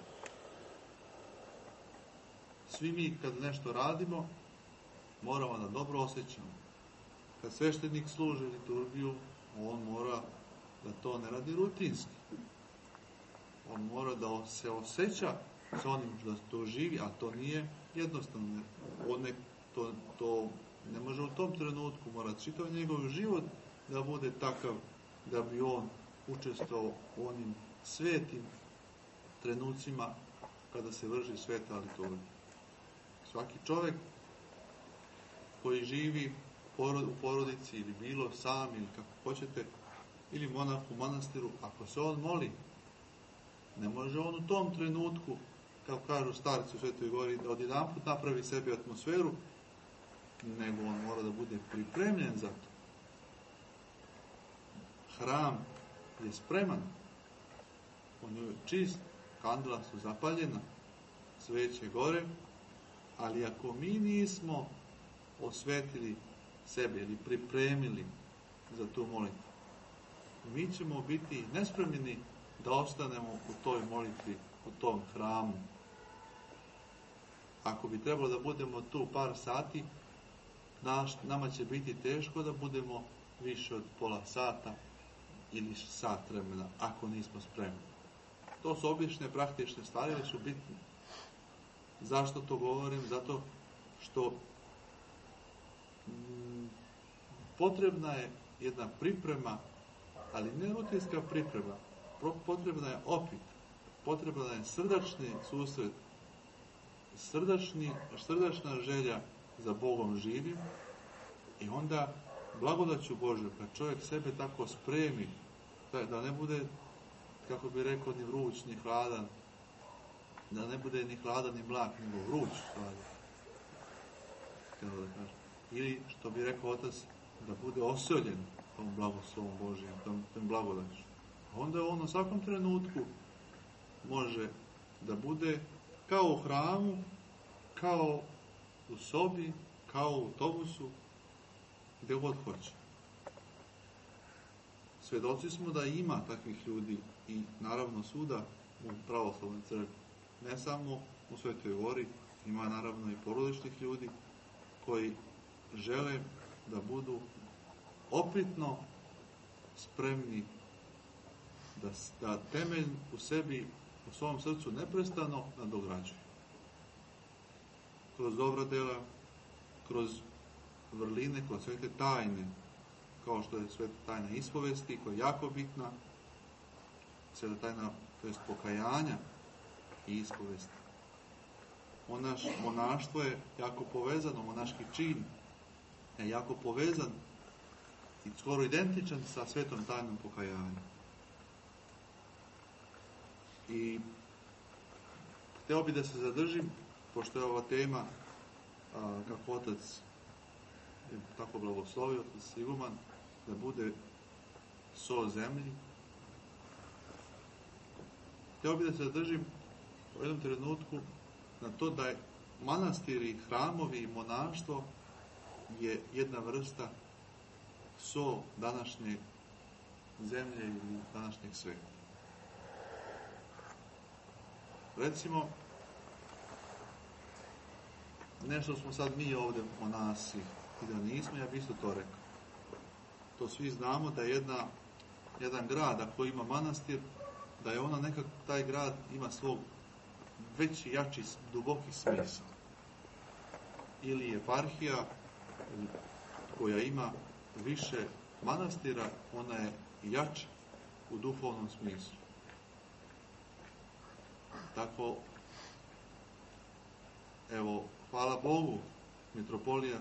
Svi mi kad nešto radimo, moramo da dobro osjećamo. Kad sveštenik služi liturgiju, on mora da to ne radi rutinski. On mora da se osjeća sa onim da to živi, a to nije jednostavno. On ne, to, to ne može u tom trenutku, mora čitav njegov život da bude takav da bi on učestvovao u onim svetim trenucima kada se vrši sveta liturgija. Svaki čovjek koji živi u porodici ili bilo sam ili kako hoćete, ili monah u manastiru, ako se on moli, ne može on u tom trenutku, kao kažu starci u Svetoj Gori, da odjedan put napravi sebi atmosferu, nego on mora da bude pripremljen za to. Hram je spreman, on je čist, kandela su zapaljena, sveće gore, ali ako mi nismo osvetili sebe ili pripremili za tu molitvu, mi ćemo biti nespremljeni da ostanemo u toj molitvi, u tom hramu. Ako bi trebalo da budemo tu par sati, naš, nama će biti teško da budemo više od pola sata ili sat vremena, ako nismo spremni. To su obične praktične stvari, ali su bitne. Zašto to govorim? Zato što potrebna je jedna priprema, ali ne rutinska priprema, potrebna je opit. potreban je srdačni susret, srdačni, srdačna želja za Bogom živim i onda blagodaću Božju, kad čovjek sebe tako spremi, da, da ne bude, kako bi rekao, ni vruć, ni hladan, da ne bude ni hladan, ni mlak, nego vruć, stvari. Da. Ili, što bi rekao otac, da bude osoljen tom blagoslovom Božijom, tom, tom blagodaću. Onda on u svakom trenutku može da bude kao u hramu, kao u sobi, kao u autobusu, gde god hoće. Svedoci smo da ima takvih ljudi i naravno suda u pravoslavnoj crkvi. Ne samo u Svetoj Gori, ima naravno i porodičnih ljudi koji žele da budu opitno spremni da, da temelj u sebi, u svom srcu neprestano nadograđuju. Kroz dobra dela, kroz vrline, kroz sve te tajne, kao što je sveta tajna ispovesti, koja je jako bitna, sveta tajna, to je pokajanja i ispovesti. Monaš, monaštvo je jako povezano, monaški čin jako povezan i skoro identičan sa svetom tajnom pokajanja. I hteo bi da se zadržim, pošto je ova tema, a, kako otac je tako blagoslovio, otac Siguman, da bude so zemlji. Hteo bi da se zadržim u jednom trenutku na to da je manastiri, hramovi i monaštvo je jedna vrsta so današnje zemlje ili današnjeg sveta. Recimo, nešto smo sad mi ovde monasi i da nismo, ja bi isto to rekao. To svi znamo da je jedna, jedan grad, ako ima manastir, da je ona nekak, taj grad ima svog veći, jači, duboki smisao. Ili je parhija koja ima više manastira, ona je jača u duhovnom smislu. Tako, evo, hvala Bogu, mitropolija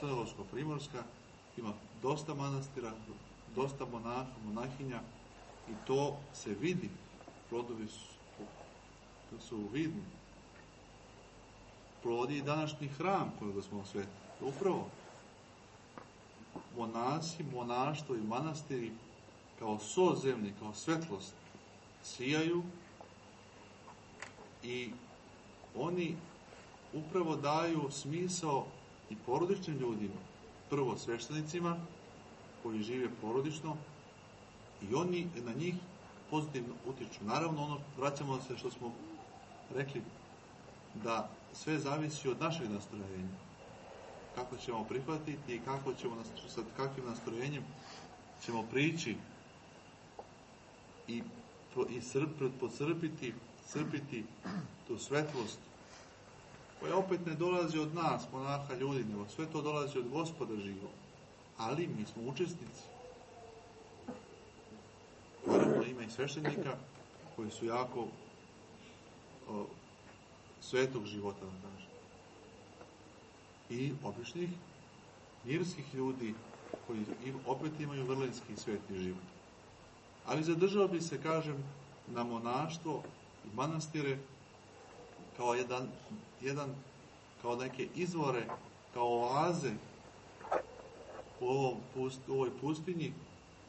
Crnogorsko-Primorska ima dosta manastira, dosta monaha, monahinja i to se vidi, plodovi su, su vidni. Plodi i današnji hram kojeg smo osvetili. Upravo, monasi, monaštvo i manastiri kao so zemlji, kao svetlost, sijaju i oni upravo daju smisao i porodičnim ljudima, prvo sveštenicima koji žive porodično i oni na njih pozitivno utiču. Naravno, ono, vraćamo se što smo rekli, da sve zavisi od našeg nastrojenja. Kako ćemo prihvatiti i kako ćemo, sa kakvim nastrojenjem ćemo prići i, i srp, pocrpiti, crpiti tu svetlost koja opet ne dolazi od nas, monaha ljudi, nego sve to dolazi od gospoda živo. Ali mi smo učesnici. Naravno ima i sveštenika koji su jako o, svetog života, da kažem. I običnih mirskih ljudi koji opet imaju vrlinski sveti život. Ali zadržao bi se, kažem, na monaštvo i manastire kao jedan, jedan kao neke izvore, kao oaze u, ovom pust, u ovoj pustinji,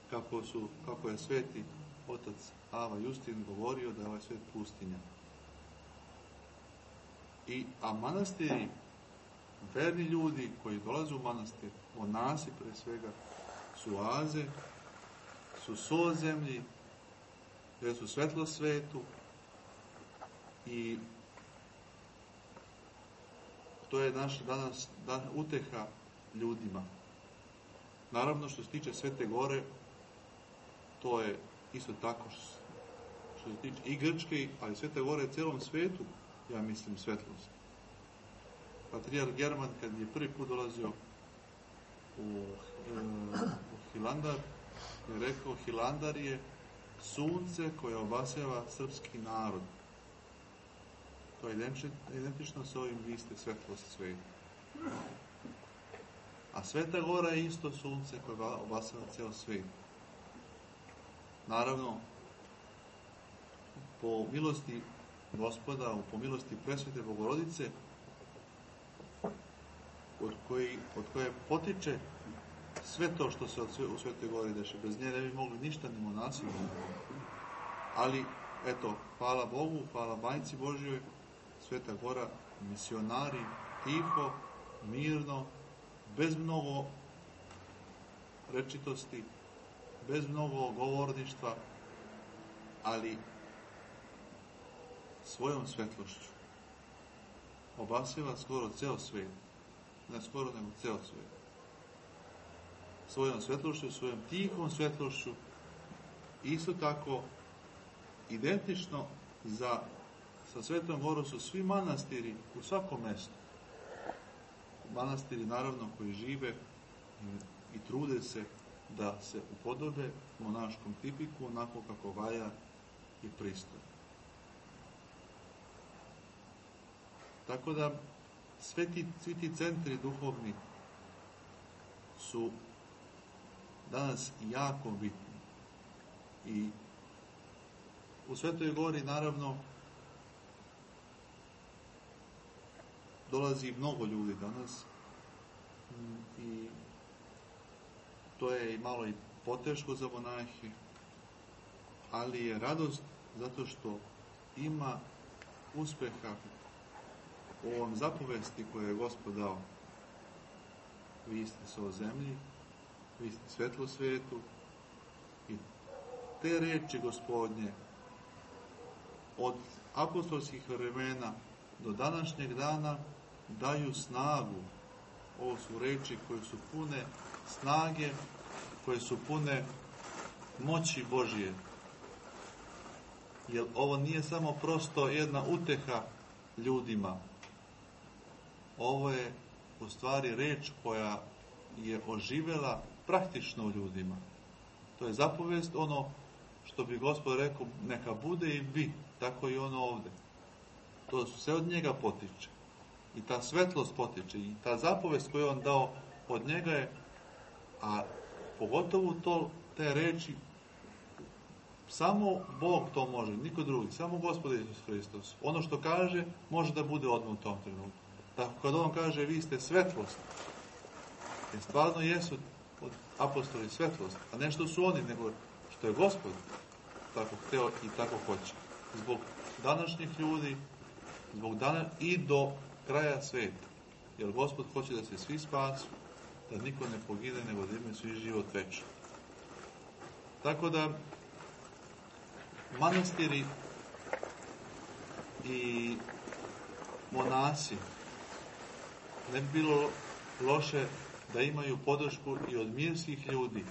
kako, su, kako je sveti otac Ava Justin govorio da je ovaj svet pustinja. I, a manastiri, verni ljudi koji dolaze u manastir, monasi pre svega, su oaze, su so zemlji, gde su svetlo svetu i to je naša danas dan, uteha ljudima. Naravno, što se tiče Svete Gore, to je isto tako što, se tiče i Grčke, ali Svete Gore celom svetu, ja mislim, svetlost. Patrijar German, kad je prvi put dolazio u, u Hilandar, je rekao, Hilandar je sunce koje obasjava srpski narod. To je identično sa ovim vi ste svetlost sveta. A Sveta Gora je isto sunce koje obasjava ceo svet. Naravno, po milosti gospoda, po milosti presvete Bogorodice, od, koji, od koje potiče sve to što se od sve, u Svetoj Gori deše. Bez nje ne bi mogli ništa ni monasi. Ali, eto, hvala Bogu, hvala Banjci Božjoj, Sveta Gora, misionari, tiho, mirno, bez mnogo rečitosti, bez mnogo govorništva, ali svojom svetlošću obasiva skoro ceo svet. Ne skoro, nego ceo svet. Svojom svetlošću, svojom tihom svetlošću, isto tako identično za sa Svetom Gorom su svi manastiri u svakom mestu. Manastiri, naravno, koji žive i, trude se da se upodobe monaškom tipiku onako kako valja i pristoje. Tako da sve ti, svi ti centri duhovni su danas jako bitni. I u Svetoj Gori, naravno, dolazi mnogo ljudi danas i to je i malo i poteško za monahi, ali je radost zato što ima uspeha ovom zapovesti koje je Gospod dao. Vi ste so zemlji, vi ste svetlo svetu i te reči gospodnje od apostolskih vremena do današnjeg dana daju snagu. Ovo su reči koje su pune snage, koje su pune moći Božije. Jer ovo nije samo prosto jedna uteha ljudima. Ovo je u stvari reč koja je oživela praktično u ljudima. To je zapovest ono što bi gospod rekao, neka bude i bi, tako i ono ovde. To sve od njega potiče. I ta svetlost potiče. I ta zapovest koju on dao od njega je, a pogotovo to, te reči, samo Bog to može, niko drugi, samo Gospod Isus Hristos. Ono što kaže, može da bude odmah u tom trenutku. Tako kad on kaže, vi ste svetlost, jer stvarno jesu apostoli svetlost, a nešto su oni, nego što je Gospod tako hteo i tako hoće. Zbog današnjih ljudi, zbog dana i do kraja sveta. Jer Gospod hoće da se svi spasu, da niko ne pogine, nego da imaju svi život večan. Tako da, manastiri i monasi ne bi bilo loše da imaju podršku i od mirskih ljudi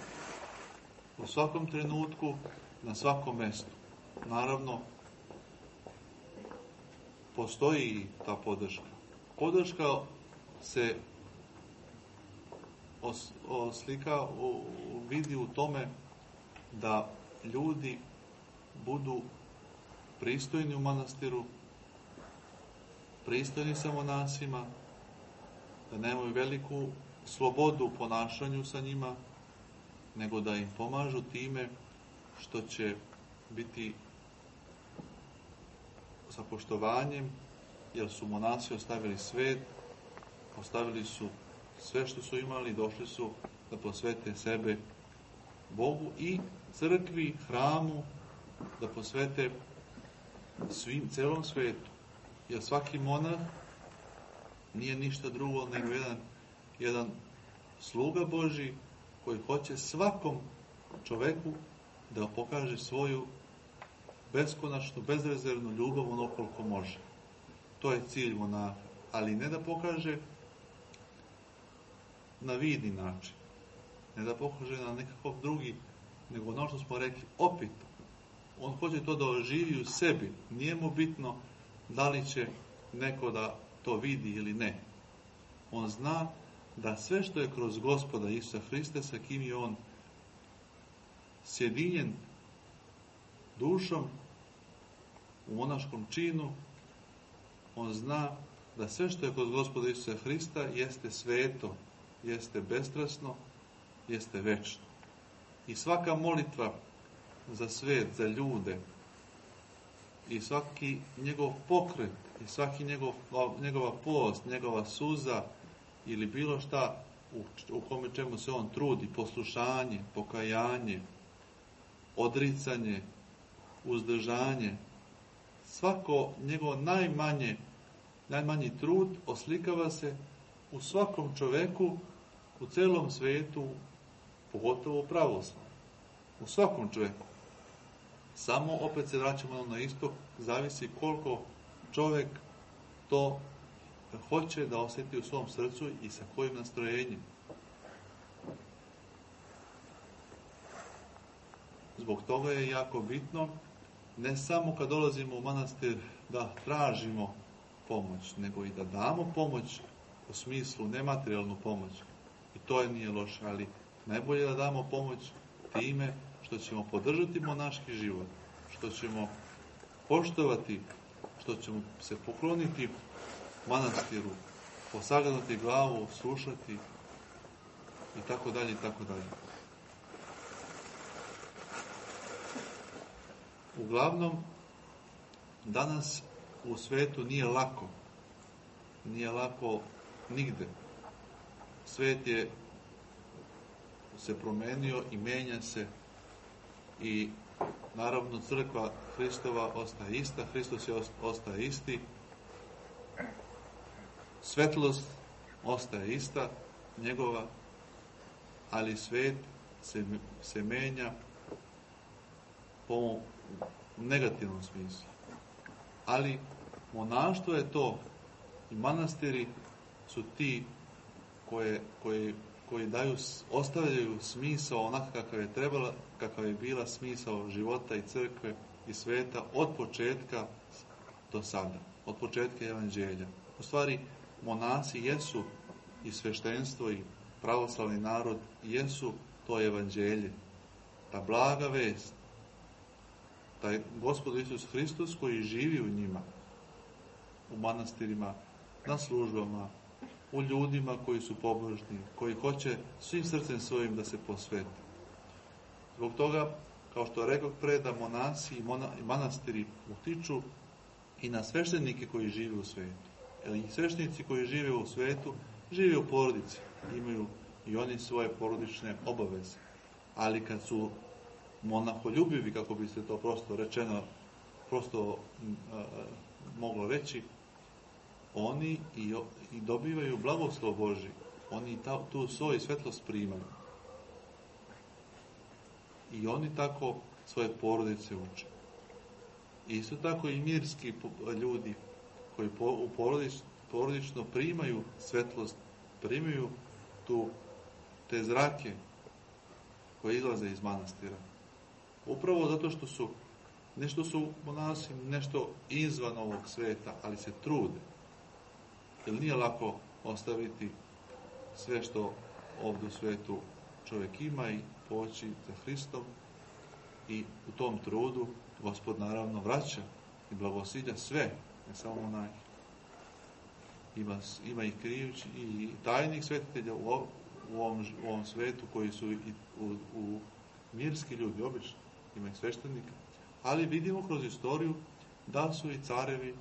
u svakom trenutku, na svakom mestu. Naravno, postoji ta podrška. Podrška se os, oslika, u, vidi u tome da ljudi budu pristojni u manastiru, pristojni sa monasima, da nemaju veliku slobodu u ponašanju sa njima, nego da im pomažu time što će biti sa poštovanjem, jer su monasi ostavili svet, ostavili su sve što su imali, došli su da posvete sebe Bogu i crkvi, hramu, da posvete svim, celom svetu. Jer svaki monah nije ništa drugo nego jedan, jedan sluga Boži koji hoće svakom čoveku da pokaže svoju beskonačnu, bezrezervnu ljubav ono koliko može. To je cilj monaha. Ali ne da pokaže na vidni način. Ne da pokaže na nekakav drugi, nego ono što smo rekli, opet. On hoće to da oživi u sebi. Nije mu bitno da li će neko da to vidi ili ne. On zna da sve što je kroz gospoda Isusa Hrista sa kim je on sjedinjen dušom, u monaškom činu, on zna da sve što je kod gospoda Isusa Hrista jeste sveto, jeste bestrasno, jeste večno. I svaka molitva za svet, za ljude, i svaki njegov pokret, i svaki njegov, njegova post, njegova suza, ili bilo šta u, u kome čemu se on trudi, poslušanje, pokajanje, odricanje, uzdržanje, svako njegovo najmanje, najmanji trud oslikava se u svakom čoveku, u celom svetu, pogotovo u pravoslavnom. U svakom čoveku. Samo opet se vraćamo na isto, zavisi koliko čovek to hoće da osjeti u svom srcu i sa kojim nastrojenjem. Zbog toga je jako bitno ne samo kad dolazimo u manastir da tražimo pomoć, nego i da damo pomoć u smislu nematerijalnu pomoć. I to je nije loše, ali najbolje da damo pomoć time što ćemo podržati monaški život, što ćemo poštovati, što ćemo se pokloniti manastiru, posagnuti glavu, slušati i tako dalje i tako dalje. Uglavnom, danas u svetu nije lako. Nije lako nigde. Svet je se promenio i menja se i naravno crkva Hristova ostaje ista, Hristos je ostaje isti, svetlost ostaje ista, njegova, ali svet se, se menja po negativnom smislu. Ali monaštvo je to i manastiri su ti koje, koje, koji daju, ostavljaju smisao onako kakav je trebala, kakav je bila smisao života i crkve i sveta od početka do sada, od početka evanđelja. U stvari, monasi jesu i sveštenstvo i pravoslavni narod jesu to evanđelje, ta blaga vest, taj gospod Isus Hristos koji živi u njima, u manastirima, na službama, u ljudima koji su pobožni, koji hoće svim srcem svojim da se posvete. Zbog toga, kao što rekao pre, da monasi i, mona, i manastiri utiču i na sveštenike koji žive u svetu. Jer i sveštenici koji žive u svetu, žive u porodici, imaju i oni svoje porodične obaveze. Ali kad su monaholjubivi, kako bi se to prosto rečeno, prosto a, moglo reći, oni i, i dobivaju blagoslov Boži. Oni ta, tu svoj svetlost primaju. I oni tako svoje porodice uče. Isto tako i mirski ljudi koji u porodič, porodično primaju svetlost, primaju tu te zrake koje izlaze iz manastira. Upravo zato što su nešto su monasi nešto izvan ovog sveta, ali se trude. Jer nije lako ostaviti sve što ovdje u svetu čovjek ima i poći za Hristom i u tom trudu Gospod naravno vraća i blagosilja sve, ne samo onaj. Ima, ima i krijuć i tajnih svetitelja u, u, ovom, u ovom svetu koji su i u, u mirski ljudi, obično, ima i sveštenika. Ali vidimo kroz istoriju da su i carevi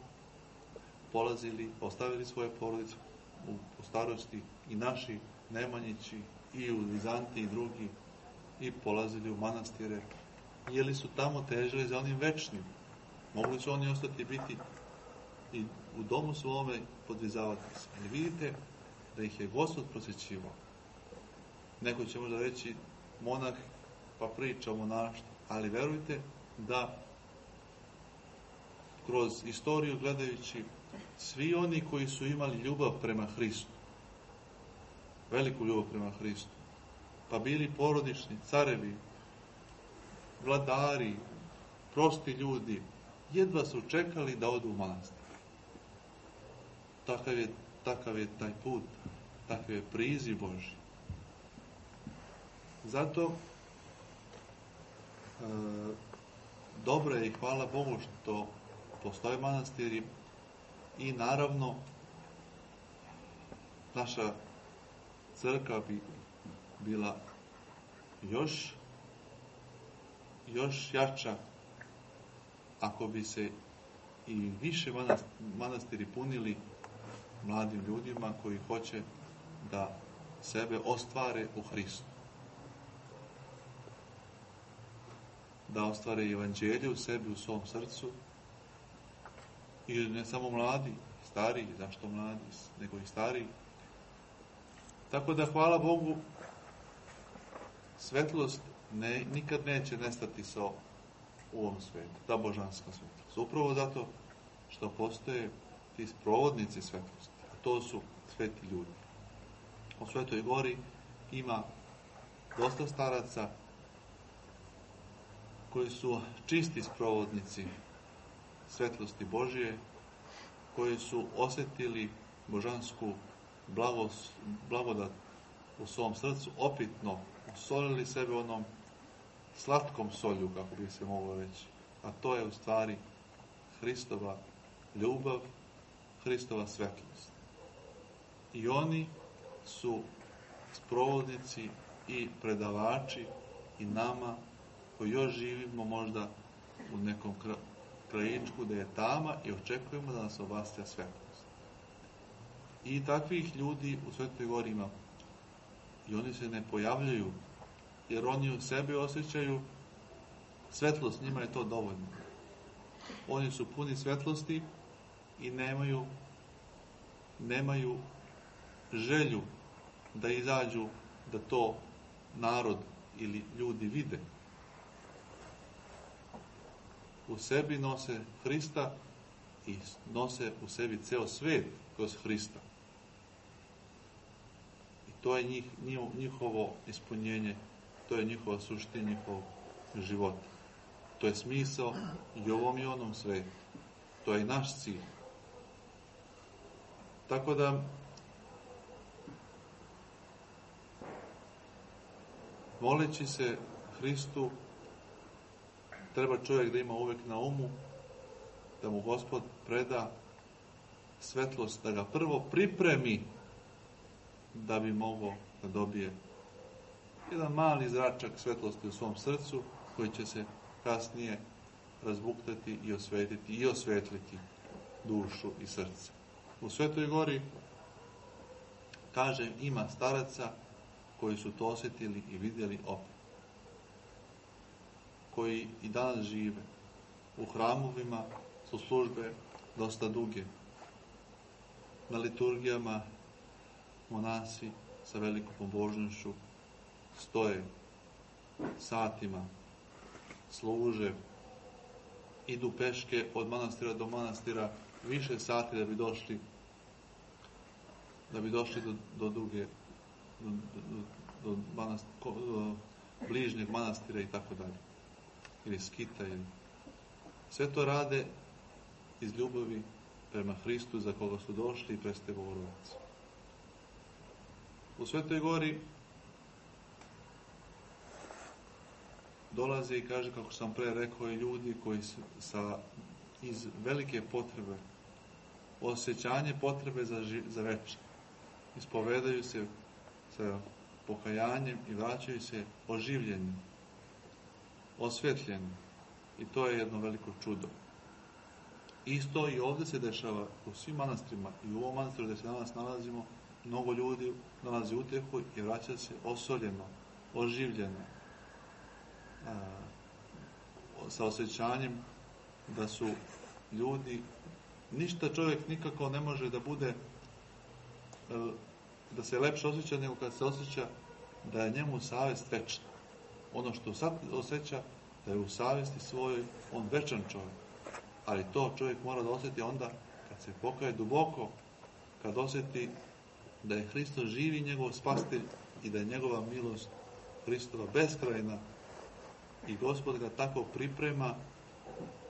polazili, ostavili svoje porodice u, u starosti i naši Nemanjići i u Vizanti i drugi i polazili u manastire, jeli su tamo težili za onim večnim. Mogli su oni ostati biti i u domu svome podvizavati se. Ali vidite da ih je Gospod prosjećivao. Neko će možda reći monah pa priča o monaštvu, ali verujte da kroz istoriju gledajući svi oni koji su imali ljubav prema Hristu, veliku ljubav prema Hristu, pa bili porodični, carevi, vladari, prosti ljudi, jedva su čekali da odu u manastir. Takav je, takav je taj put, takav je priziv Boži. Zato e, dobro je i hvala Bogu što postoje manastiri i naravno naša crkva bi bila još još jača ako bi se i više manastiri punili mladim ljudima koji hoće da sebe ostvare u Hristu. Da ostvare evanđelje u sebi, u svom srcu. I ne samo mladi, stari, zašto mladi, nego i stari. Tako da hvala Bogu, svetlost ne, nikad neće nestati sa u ovom svetu, ta božanska svetlost. Upravo zato što postoje ti sprovodnici svetlosti, a to su sveti ljudi. U Svetoj Gori ima dosta staraca koji su čisti sprovodnici svetlosti Božije, koji su osetili božansku blagos, blagodat u svom srcu, opitno usolili sebe onom slatkom solju, kako bi se moglo reći. A to je u stvari Hristova ljubav, Hristova svetlost. I oni su sprovodnici i predavači i nama koji još živimo možda u nekom krajičku da je tama i očekujemo da nas obastja svetlost. I takvih ljudi u Svetoj Gori ima. I oni se ne pojavljaju jer oni u sebi osjećaju svetlost, njima je to dovoljno. Oni su puni svetlosti i nemaju nemaju želju da izađu da to narod ili ljudi vide. U sebi nose Hrista i nose u sebi ceo svet kroz Hrista. To je njih, njihovo ispunjenje to je njihova suština njihovog života. To je smisao i ovom i onom svetu. To je i naš cilj. Tako da moleći se Hristu treba čovjek da ima uvek na umu da mu Gospod preda svetlost, da ga prvo pripremi da bi mogao da dobije jedan mali zračak svetlosti u svom srcu koji će se kasnije razbuktati i osvetiti i osvetliti dušu i srce. U Svetoj gori kaže ima staraca koji su to osjetili i vidjeli opet. Koji i danas žive. U hramovima su službe dosta duge. Na liturgijama monasi sa velikom pobožnošću stoje satima, služe, idu peške od manastira do manastira više sati da bi došli da bi došli do, do druge do, do, do, manast, do bližnjeg manastira i tako dalje ili skita ili sve to rade iz ljubavi prema Hristu za koga su došli i preste govorovac. U Svetoj gori dolaze i kaže, kako sam pre rekao, i ljudi koji su sa, iz velike potrebe, osjećanje potrebe za, za veče, ispovedaju se sa pokajanjem i vraćaju se oživljeni, osvetljeni. I to je jedno veliko čudo. Isto i ovde se dešava u svim manastrima i u ovom manastiru gde se danas nalazimo, mnogo ljudi nalazi utehu i vraća se osoljeno, oživljeno, a, sa osjećanjem da su ljudi, ništa čovjek nikako ne može da bude, da se lepše osjeća nego kad se osjeća da je njemu savest večna. Ono što sad osjeća, da je u savesti svojoj on večan čovjek. Ali to čovjek mora da osjeti onda kad se pokaje duboko, kad osjeti da je Hristo živi njegov spastelj i da je njegova milost Hristova beskrajna i gospod ga tako priprema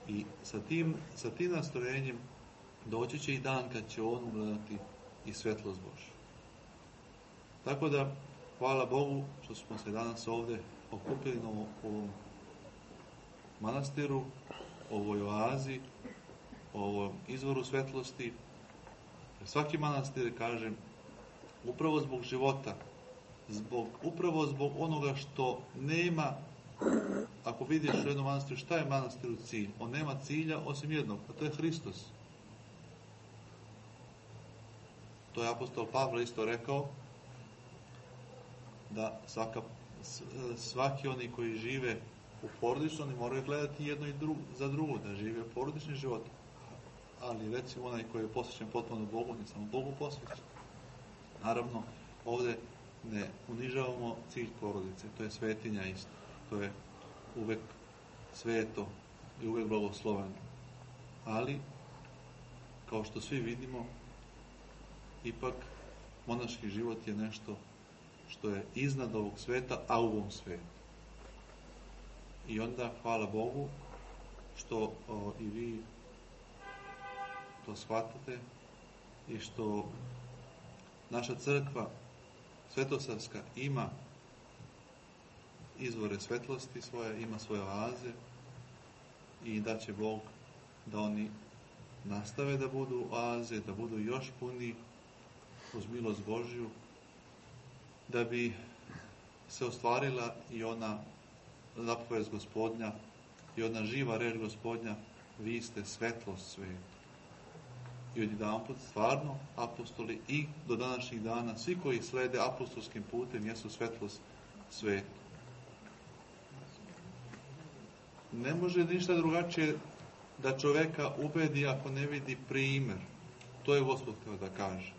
i sa tim, sa tim nastrojenjem doći će i dan kad će on ugledati i svetlost Božja. Tako da, hvala Bogu što smo se danas ovde okupili na ovom manastiru, ovoj oazi, ovom izvoru svetlosti. Svaki manastir, kažem, upravo zbog života, zbog, upravo zbog onoga što nema, ako vidiš u jednom manastiru, šta je manastiru cilj? On nema cilja osim jednog, a to je Hristos. To je apostol Pavle isto rekao, da svaka, svaki oni koji žive u porodičnom, oni moraju gledati jedno i drugo, za drugo, da žive porodični život. Ali recimo onaj koji je posvećen potpuno Bogu, ne samo Bogu posvećen. Naravno, ovde ne unižavamo cilj porodice, to je svetinja isto. To je uvek sveto i uvek blagosloveno. Ali, kao što svi vidimo, ipak monaški život je nešto što je iznad ovog sveta, a u ovom svetu. I onda, hvala Bogu, što o, i vi to shvatate i što naša crkva svetosavska ima izvore svetlosti svoje, ima svoje oaze i da će Bog da oni nastave da budu oaze, da budu još puni uz milost Božju, da bi se ostvarila i ona zapovest gospodnja i ona živa reč gospodnja, vi ste svetlost svetu. I od jedan put stvarno apostoli i do današnjih dana, svi koji slede apostolskim putem jesu svetlost svetu. Ne može ništa drugačije da čoveka ubedi ako ne vidi primer. To je Gospod htio da kaže.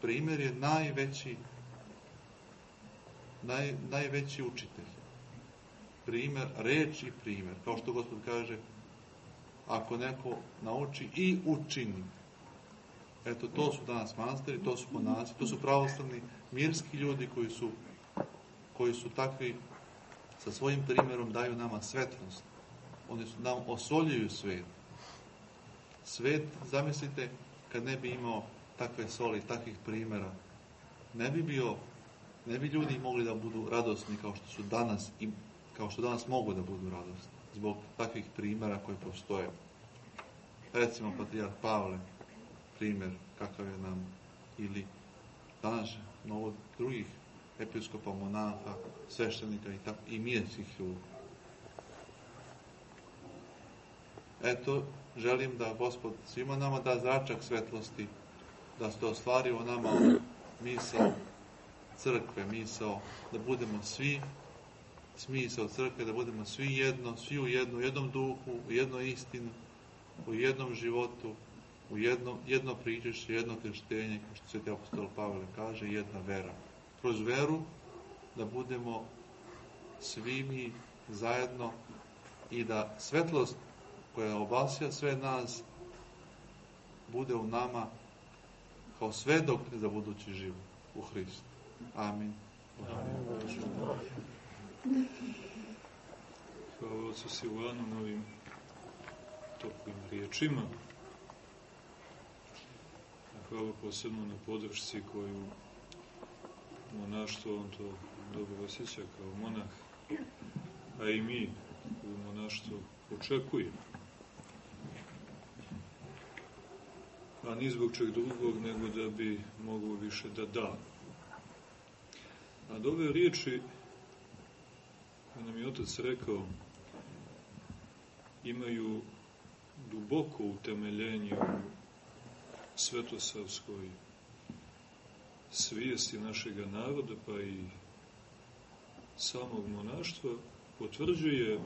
Primer je najveći naj, najveći učitelj. Primer, reč i primer. Kao što Gospod kaže, ako neko nauči i učini. Eto, to su danas manastiri, to su monaci, to su pravoslavni mirski ljudi koji su, koji su takvi sa svojim primjerom daju nama svetlost. Oni su, nam osoljuju svet. Svet, zamislite, kad ne bi imao takve soli, takvih primjera, ne bi bio ne bi ljudi mogli da budu radosni kao što su danas i kao što danas mogu da budu radosni zbog takvih primjera koji postoje. Recimo patrijarh Pavle, primjer kakav je nam ili danas mnogo drugih episkopa, monaha, sveštenika i, tako, i mijenskih ljudi. Eto, želim da Gospod svima nama da zračak svetlosti, da se ostvari u nama misao crkve, misao da budemo svi, smisao crkve, da budemo svi jedno, svi u jednu, u jednom duhu, u jednoj istinu, u jednom životu, u jedno, jedno pričešće, jedno krštenje, kao što sveti apostol Pavle kaže, jedna vera. Kroz veru da budemo svi mi zajedno i da svetlost koja obasja sve nas bude u nama kao svedok za budući život u Hristu. Amin. Hvala Otcu Silvanu na ovim toplim riječima. Hvala posebno na podršci koju monaštvo, on to dobro osjeća kao monah, a i mi u monaštvu očekujemo. A ni zbog čeg drugog, nego da bi moglo više da da A od ove riječi koje nam je otac rekao imaju duboko utemeljenje u svetosavskoj svijesti našega naroda, pa i samog monaštva, potvrđuje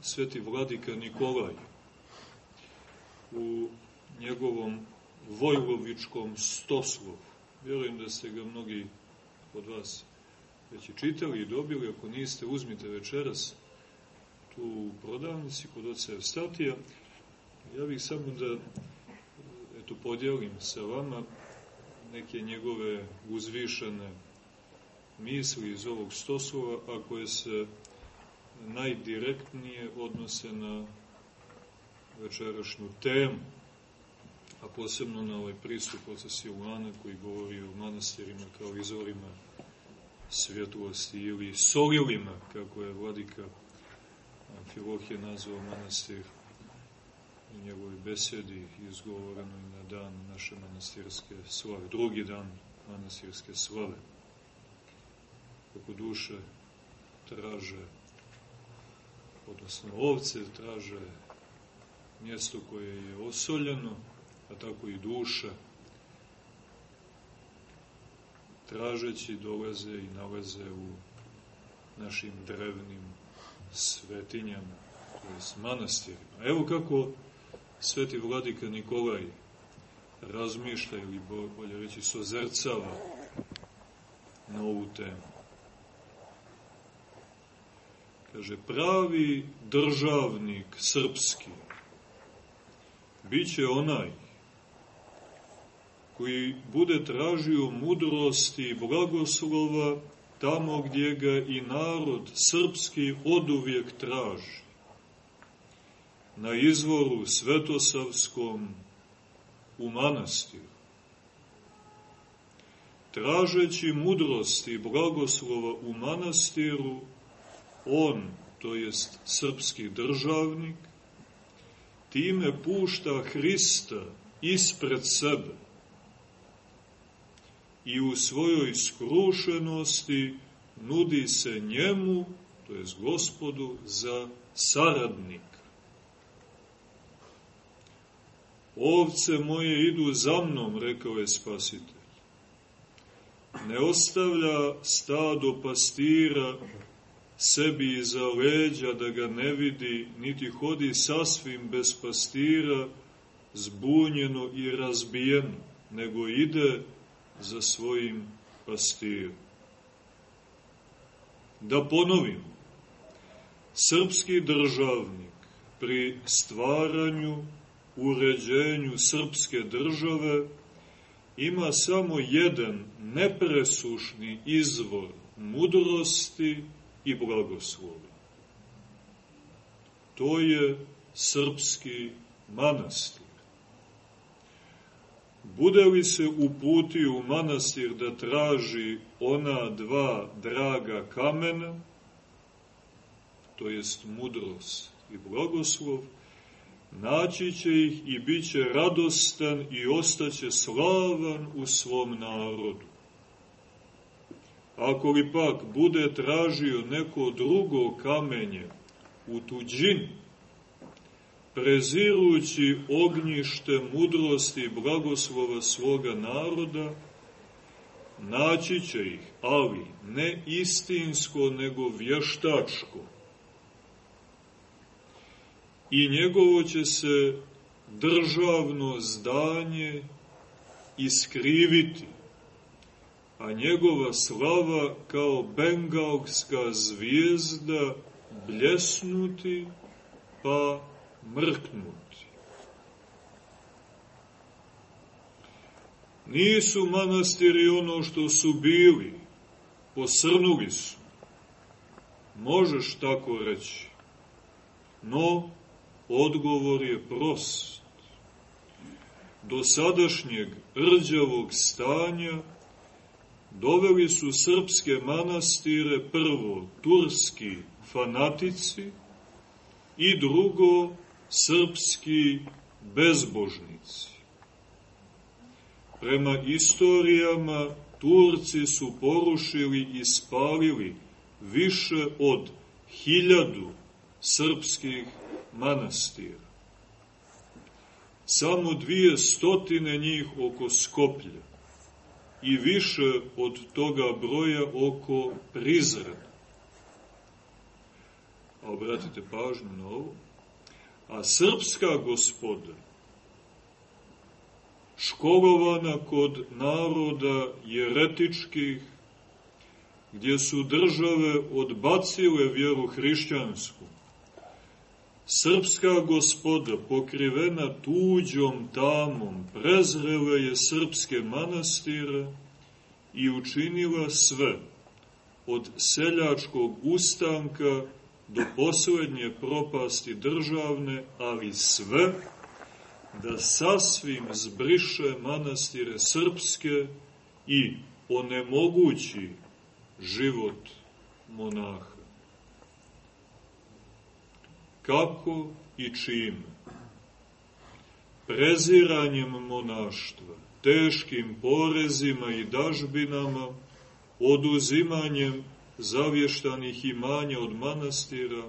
sveti vladika Nikolaj u njegovom Vojlovičkom stoslovu. Vjerujem da ste ga mnogi od vas već i čitali i dobili, ako niste, uzmite večeras tu u prodavnici kod oca Evstatija. Ja bih samo da eto, podijelim sa vama neke njegove uzvišene misli iz ovog stoslova, a koje se najdirektnije odnose na večerašnju temu, a posebno na ovaj pristup oca Silvana koji govori o manastirima kao izvorima svjetlosti ili solilima, kako je vladika Amfiloh je nazvao manastir u njegovoj besedi izgovorenoj na dan naše manastirske slave, drugi dan manastirske slave. Kako duše traže, odnosno ovce traže mjesto koje je osoljeno, a tako i duša, tražeći dolaze i nalaze u našim drevnim svetinjama, to je manastirima. Evo kako sveti vladika Nikolaj razmišlja ili bolje reći sozercava na ovu temu. Kaže, pravi državnik srpski biće onaj koji bude tražio mudrosti i blagoslova tamo gdje ga i narod srpski oduvijek traži. Na izvoru Svetosavskom u manastiru. Tražeći mudrosti i blagoslova u manastiru, on, to jest srpski državnik, time pušta Hrista ispred sebe i u svojoj skrušenosti nudi se njemu, to je gospodu, za saradnik. Ovce moje idu za mnom, rekao je spasitelj. Ne ostavlja stado pastira sebi iza leđa da ga ne vidi, niti hodi sasvim bez pastira, zbunjeno i razbijeno, nego ide za svojim pastirom. Da ponovim, srpski državnik pri stvaranju, uređenju srpske države ima samo jedan nepresušni izvor mudrosti i blagoslova. To je srpski manastir. Bude li se uputio u manastir da traži ona dva draga kamena, to jest mudrost i blagoslov, naći će ih i bit će radostan i ostaće slavan u svom narodu. Ako li pak bude tražio neko drugo kamenje u tuđini, prezirući ognjište mudrosti i blagoslova svoga naroda, naći će ih, ali ne istinsko, nego vještačko. I njegovo će se državno zdanje iskriviti, a njegova slava kao bengalska zvijezda bljesnuti, pa mrknuti. Nisu manastiri ono što su bili, posrnuli su. Možeš tako reći. No, odgovor je prost. Do sadašnjeg rđavog stanja doveli su srpske manastire prvo turski fanatici i drugo srpski bezbožnici. Prema istorijama, Turci su porušili i spalili više od hiljadu srpskih manastira. Samo dvije stotine njih oko Skoplja i više od toga broja oko Prizrena. A obratite pažnju na ovo, a srpska gospoda, školovana kod naroda jeretičkih, gdje su države odbacile vjeru hrišćansku, Srpska gospoda, pokrivena tuđom tamom, prezrela je srpske manastire i učinila sve, od seljačkog ustanka do poslednje propasti državne, ali sve da sasvim zbriše manastire srpske i onemogući život monaha. Kako i čime. Preziranjem monaštva, teškim porezima i dažbinama, oduzimanjem zavještanih imanja od manastira,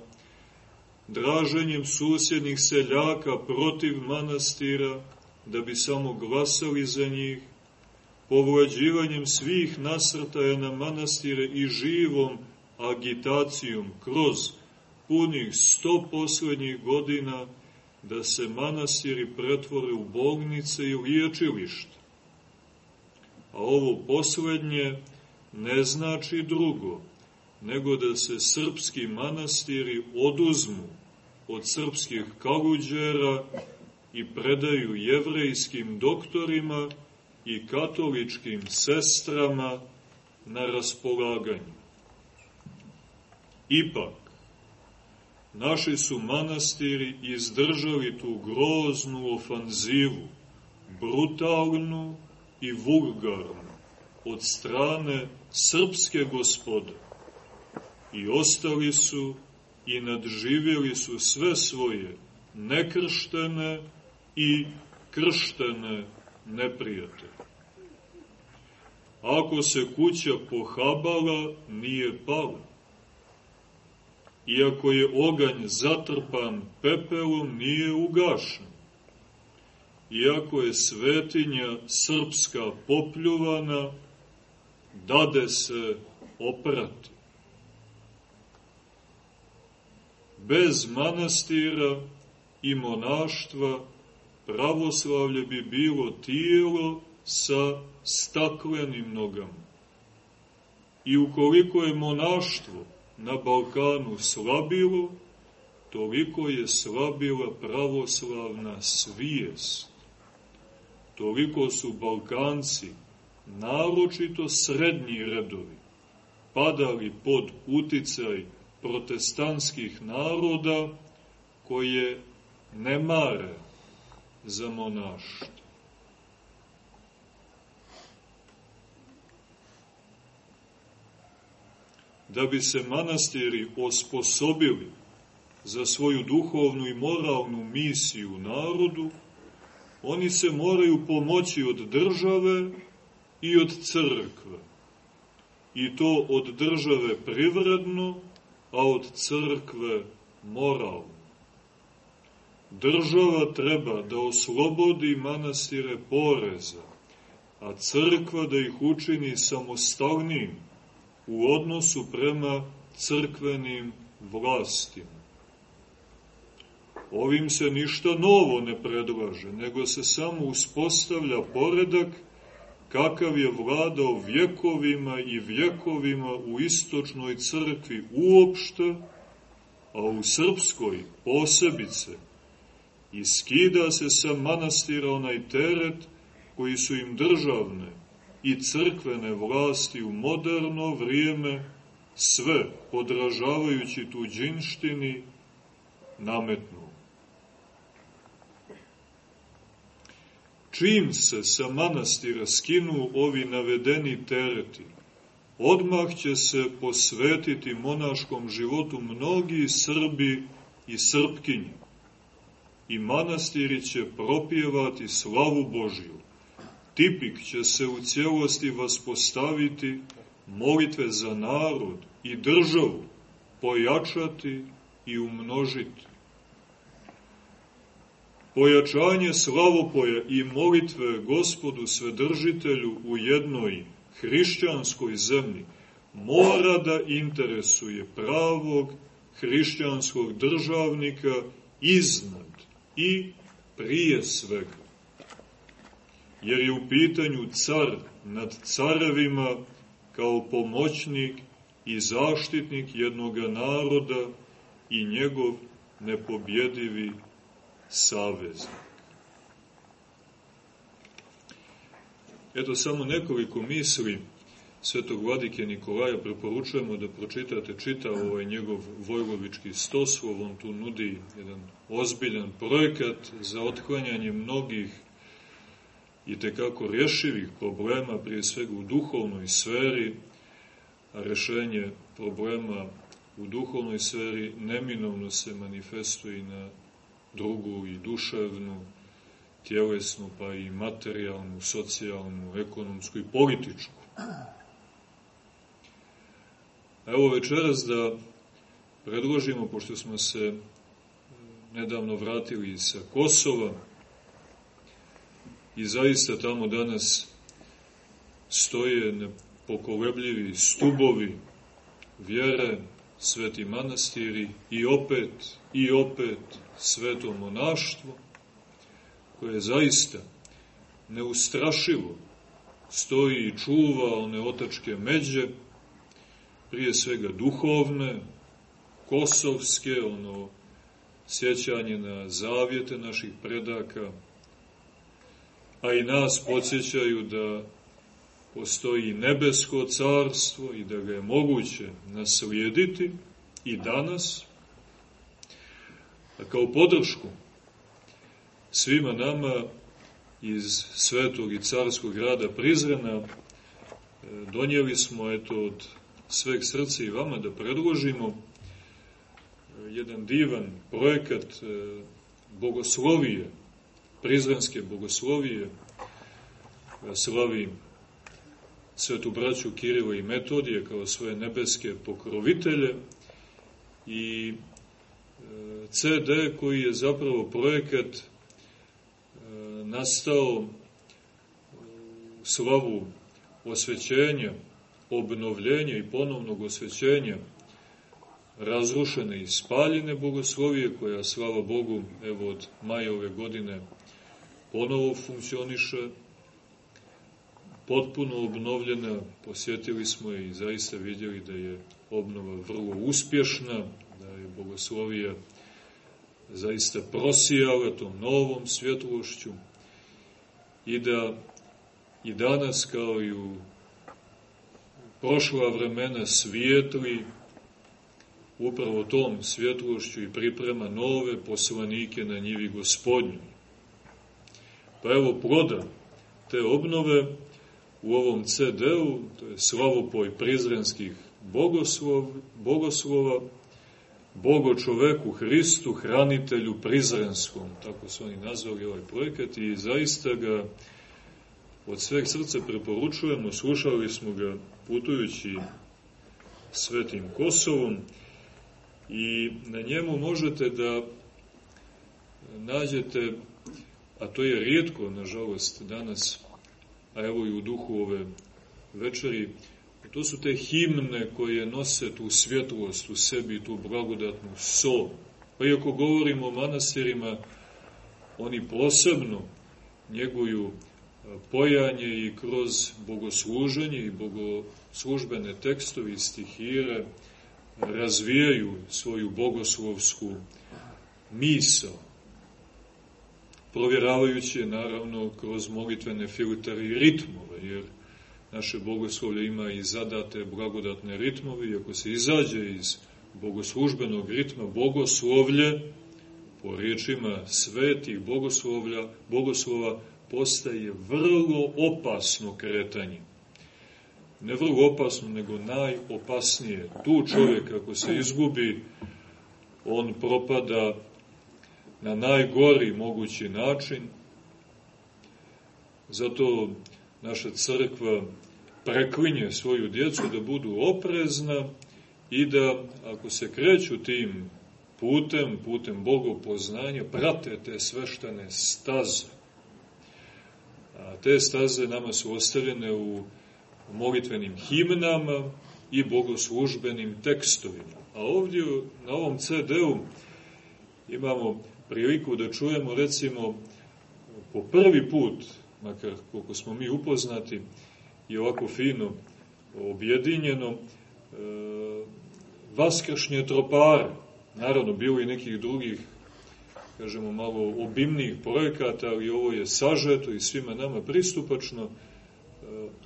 draženjem susjednih seljaka protiv manastira, da bi samo glasali za njih, povlađivanjem svih nasrtaja na manastire i živom agitacijom kroz punih sto poslednjih godina da se manastiri pretvore u bolnice i liječilište. A ovo poslednje ne znači drugo, nego da se srpski manastiri oduzmu od srpskih kaluđera i predaju jevrejskim doktorima i katoličkim sestrama na raspolaganju. Ipak, naši su manastiri izdržali tu groznu ofanzivu, brutalnu i vulgarnu, od strane srpske gospode i ostali su i nadživjeli su sve svoje nekrštene i krštene neprijatelje. Ako se kuća pohabala, nije pala. Iako je oganj zatrpan pepelom, nije ugašen. Iako je svetinja srpska popljuvana, dade se oprati. Bez manastira i monaštva pravoslavlje bi bilo tijelo sa staklenim nogama. I ukoliko je monaštvo na Balkanu slabilo, toliko je slabila pravoslavna svijest. Toliko su Balkanci, naročito srednji redovi, padali pod uticaj protestantskih naroda koje ne mare za monaštvo. Da bi se manastiri osposobili za svoju duhovnu i moralnu misiju narodu, oni se moraju pomoći od države i od crkve. I to od države privredno, a od crkve moralno. Država treba da oslobodi manastire poreza, a crkva da ih učini samostalnim u odnosu prema crkvenim vlastima. Ovim se ništa novo ne predlaže, nego se samo uspostavlja poredak kakav je vladao vjekovima i vjekovima u istočnoj crkvi uopšte, a u srpskoj posebice, i skida se sa manastira onaj teret koji su im državne i crkvene vlasti u moderno vrijeme sve podražavajući tuđinštini nametnu. Čim se sa manastira skinu ovi navedeni tereti, odmah će se posvetiti monaškom životu mnogi Srbi i Srpkinji i manastiri će propjevati slavu Božju. Tipik će se u cijelosti vaspostaviti, molitve za narod i državu pojačati i umnožiti. Pojačanje slavopoja i molitve gospodu svedržitelju u jednoj hrišćanskoj zemlji mora da interesuje pravog hrišćanskog državnika iznad i prije svega. Jer je u pitanju car nad carevima kao pomoćnik i zaštitnik jednog naroda i njegov nepobjedivi saveznik. Eto samo nekoliko misli svetog vladike Nikolaja preporučujemo da pročitate čita ovaj njegov Vojlovički stoslov, on tu nudi jedan ozbiljan projekat za otklanjanje mnogih i tekako rješivih problema, prije svega u duhovnoj sferi, a rešenje problema u duhovnoj sferi neminovno se manifestuje na drugu i duševnu, tjelesnu, pa i materijalnu, socijalnu, ekonomsku i političku. Evo večeras da predložimo, pošto smo se nedavno vratili sa Kosova i zaista tamo danas stoje nepokolebljivi stubovi vjere, sveti manastiri i opet, i opet sveto monaštvo, koje zaista neustrašivo stoji i čuva one otačke međe, prije svega duhovne, kosovske, ono sjećanje na zavjete naših predaka, a i nas podsjećaju da postoji nebesko carstvo i da ga je moguće naslijediti i danas, a kao podršku svima nama iz svetog i carskog grada Prizrena e, donijeli smo eto od sveg srca i vama da predložimo e, jedan divan projekat e, bogoslovije, prizrenske bogoslovije, slavi svetu braću Kirila i Metodije kao svoje nebeske pokrovitelje i CD koji je zapravo projekat nastao u slavu osvećenja, obnovljenja i ponovnog osvećenja razrušene i spaljene bogoslovije, koja, slava Bogu, evo od maja ove godine ponovo funkcioniše, potpuno obnovljena, posjetili smo i zaista vidjeli da je obnova vrlo uspješna, da je bogoslovija zaista prosijala tom novom svjetlošću, i da i danas kao i u prošla vremena svijetli upravo tom svjetlošću i priprema nove poslanike na njivi gospodnju. Pa evo ploda te obnove u ovom CD-u, to je slavopoj prizrenskih bogoslov, bogoslova, Bogo čoveku Hristu, hranitelju prizrenskom, tako su oni nazvali ovaj projekat i zaista ga od sveg srca preporučujemo, slušali smo ga putujući svetim Kosovom i na njemu možete da nađete, a to je rijetko, nažalost, danas, a evo i u duhu ove večeri, To su te himne koje nose tu svjetlost u sebi, tu blagodatnu sol. Pa iako govorimo o manastirima, oni posebno njeguju pojanje i kroz bogosluženje i bogoslužbene tekstovi i stihire razvijaju svoju bogoslovsku misao, provjeravajući je naravno kroz molitvene filtare i ritmove, jer naše bogoslovlje ima i zadate blagodatne ritmove i ako se izađe iz bogoslužbenog ritma bogoslovlje, po riječima svetih bogoslovlja, bogoslova, postaje vrlo opasno kretanje. Ne vrlo opasno, nego najopasnije. Tu čovjek, ako se izgubi, on propada na najgori mogući način. Zato naša crkva preklinje svoju djecu da budu oprezna i da, ako se kreću tim putem, putem bogopoznanja, prate te sveštane staze. A te staze nama su ostavljene u molitvenim himnama i bogoslužbenim tekstovima. A ovdje na ovom CD-u imamo priliku da čujemo recimo po prvi put, makar koliko smo mi upoznati, i ovako fino objedinjeno, e, vaskršnje tropare, naravno bilo i nekih drugih, kažemo malo obimnijih projekata, ali ovo je sažeto i svima nama pristupačno, e,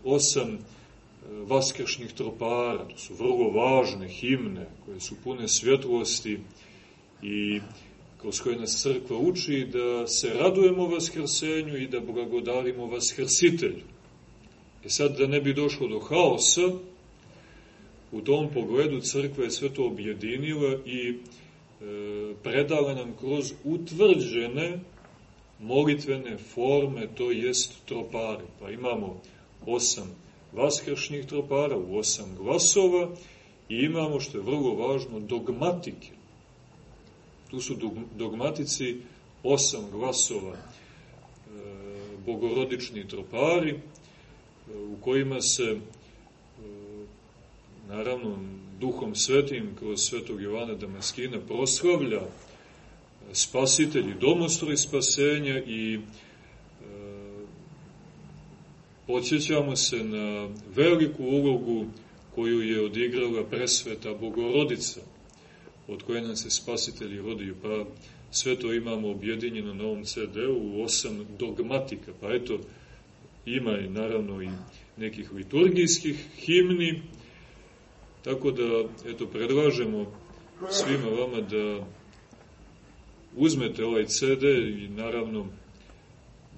osam e, vaskršnjih tropara, to su vrlo važne himne, koje su pune svjetlosti i kroz koje nas crkva uči da se radujemo vaskrsenju i da blagodarimo vaskrsitelju. I sad da ne bi došlo do haosa, u tom pogledu crkva je sve to objedinila i e, predala nam kroz utvrđene molitvene forme, to jest tropare. Pa imamo osam vaskršnjih tropara u osam glasova i imamo, što je vrlo važno, dogmatike. Tu su dogmatici osam glasova e, bogorodični tropari e, u kojima se e, naravno duhom svetim kroz svetog Jovana Damaskina proslavlja spasitelj i domostroj spasenja i e, podsjećamo se na veliku ulogu koju je odigrala presveta Bogorodica, od koje nam se spasitelji rodiju, pa sve to imamo objedinjeno na ovom CD-u u osam dogmatika, pa eto, ima i naravno i nekih liturgijskih himni, tako da, eto, predlažemo svima vama da uzmete ovaj CD i naravno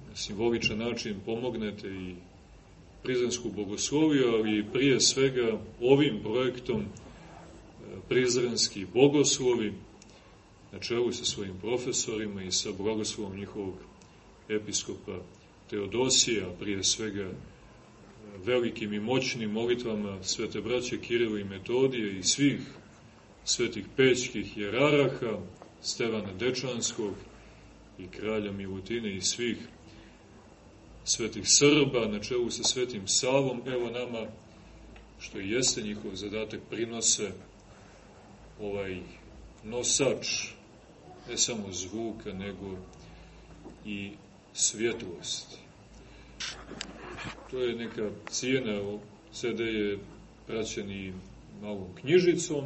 na simboličan način pomognete i Prizrensku bogosloviju, ali prije svega ovim projektom Prizrenski bogoslovi na čelu sa svojim profesorima i sa blagoslovom njihovog episkopa Teodosija, prije svega e, velikim i moćnim molitvama svete braće Kirila i Metodije i svih svetih pećkih jeraraha, Stevana Dečanskog i kralja Milutine i svih svetih Srba na čelu sa svetim Savom, evo nama, što jeste njihov zadatak, prinose ovaj nosač ne samo zvuka, nego i svjetlosti. To je neka cijena, CD je praćen i malom knjižicom,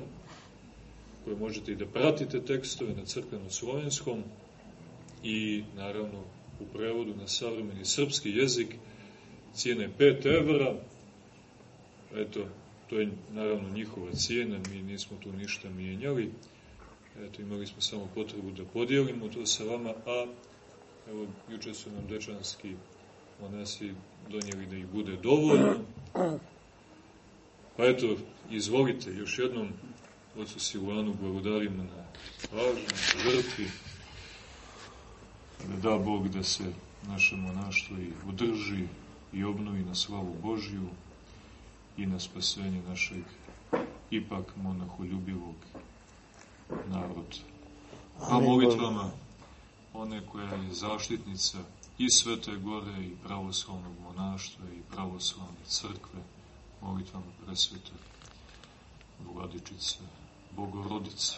koje možete i da pratite tekstove na crkvenom slovenskom i naravno u prevodu na savremeni srpski jezik cijene 5 evra. Eto, to je naravno njihova cijena, mi nismo tu ništa mijenjali. Eto, imali smo samo potrebu da podijelimo to sa vama, a evo, juče su nam dečanski monasi donijeli da ih bude dovoljno. Pa eto, izvolite, još jednom Ocu Silvanu blagodarimo na pažnju, žrtvi, da da Bog da se naše monaštvo i održi i obnovi na slavu Božju i na spasenje našeg ipak monaholjubivog naroda. A molitvama one koja je zaštitnica i Svete Gore i pravoslavnog monaštva i pravoslavne crkve, molitvama presvete Vladičice Bogorodice.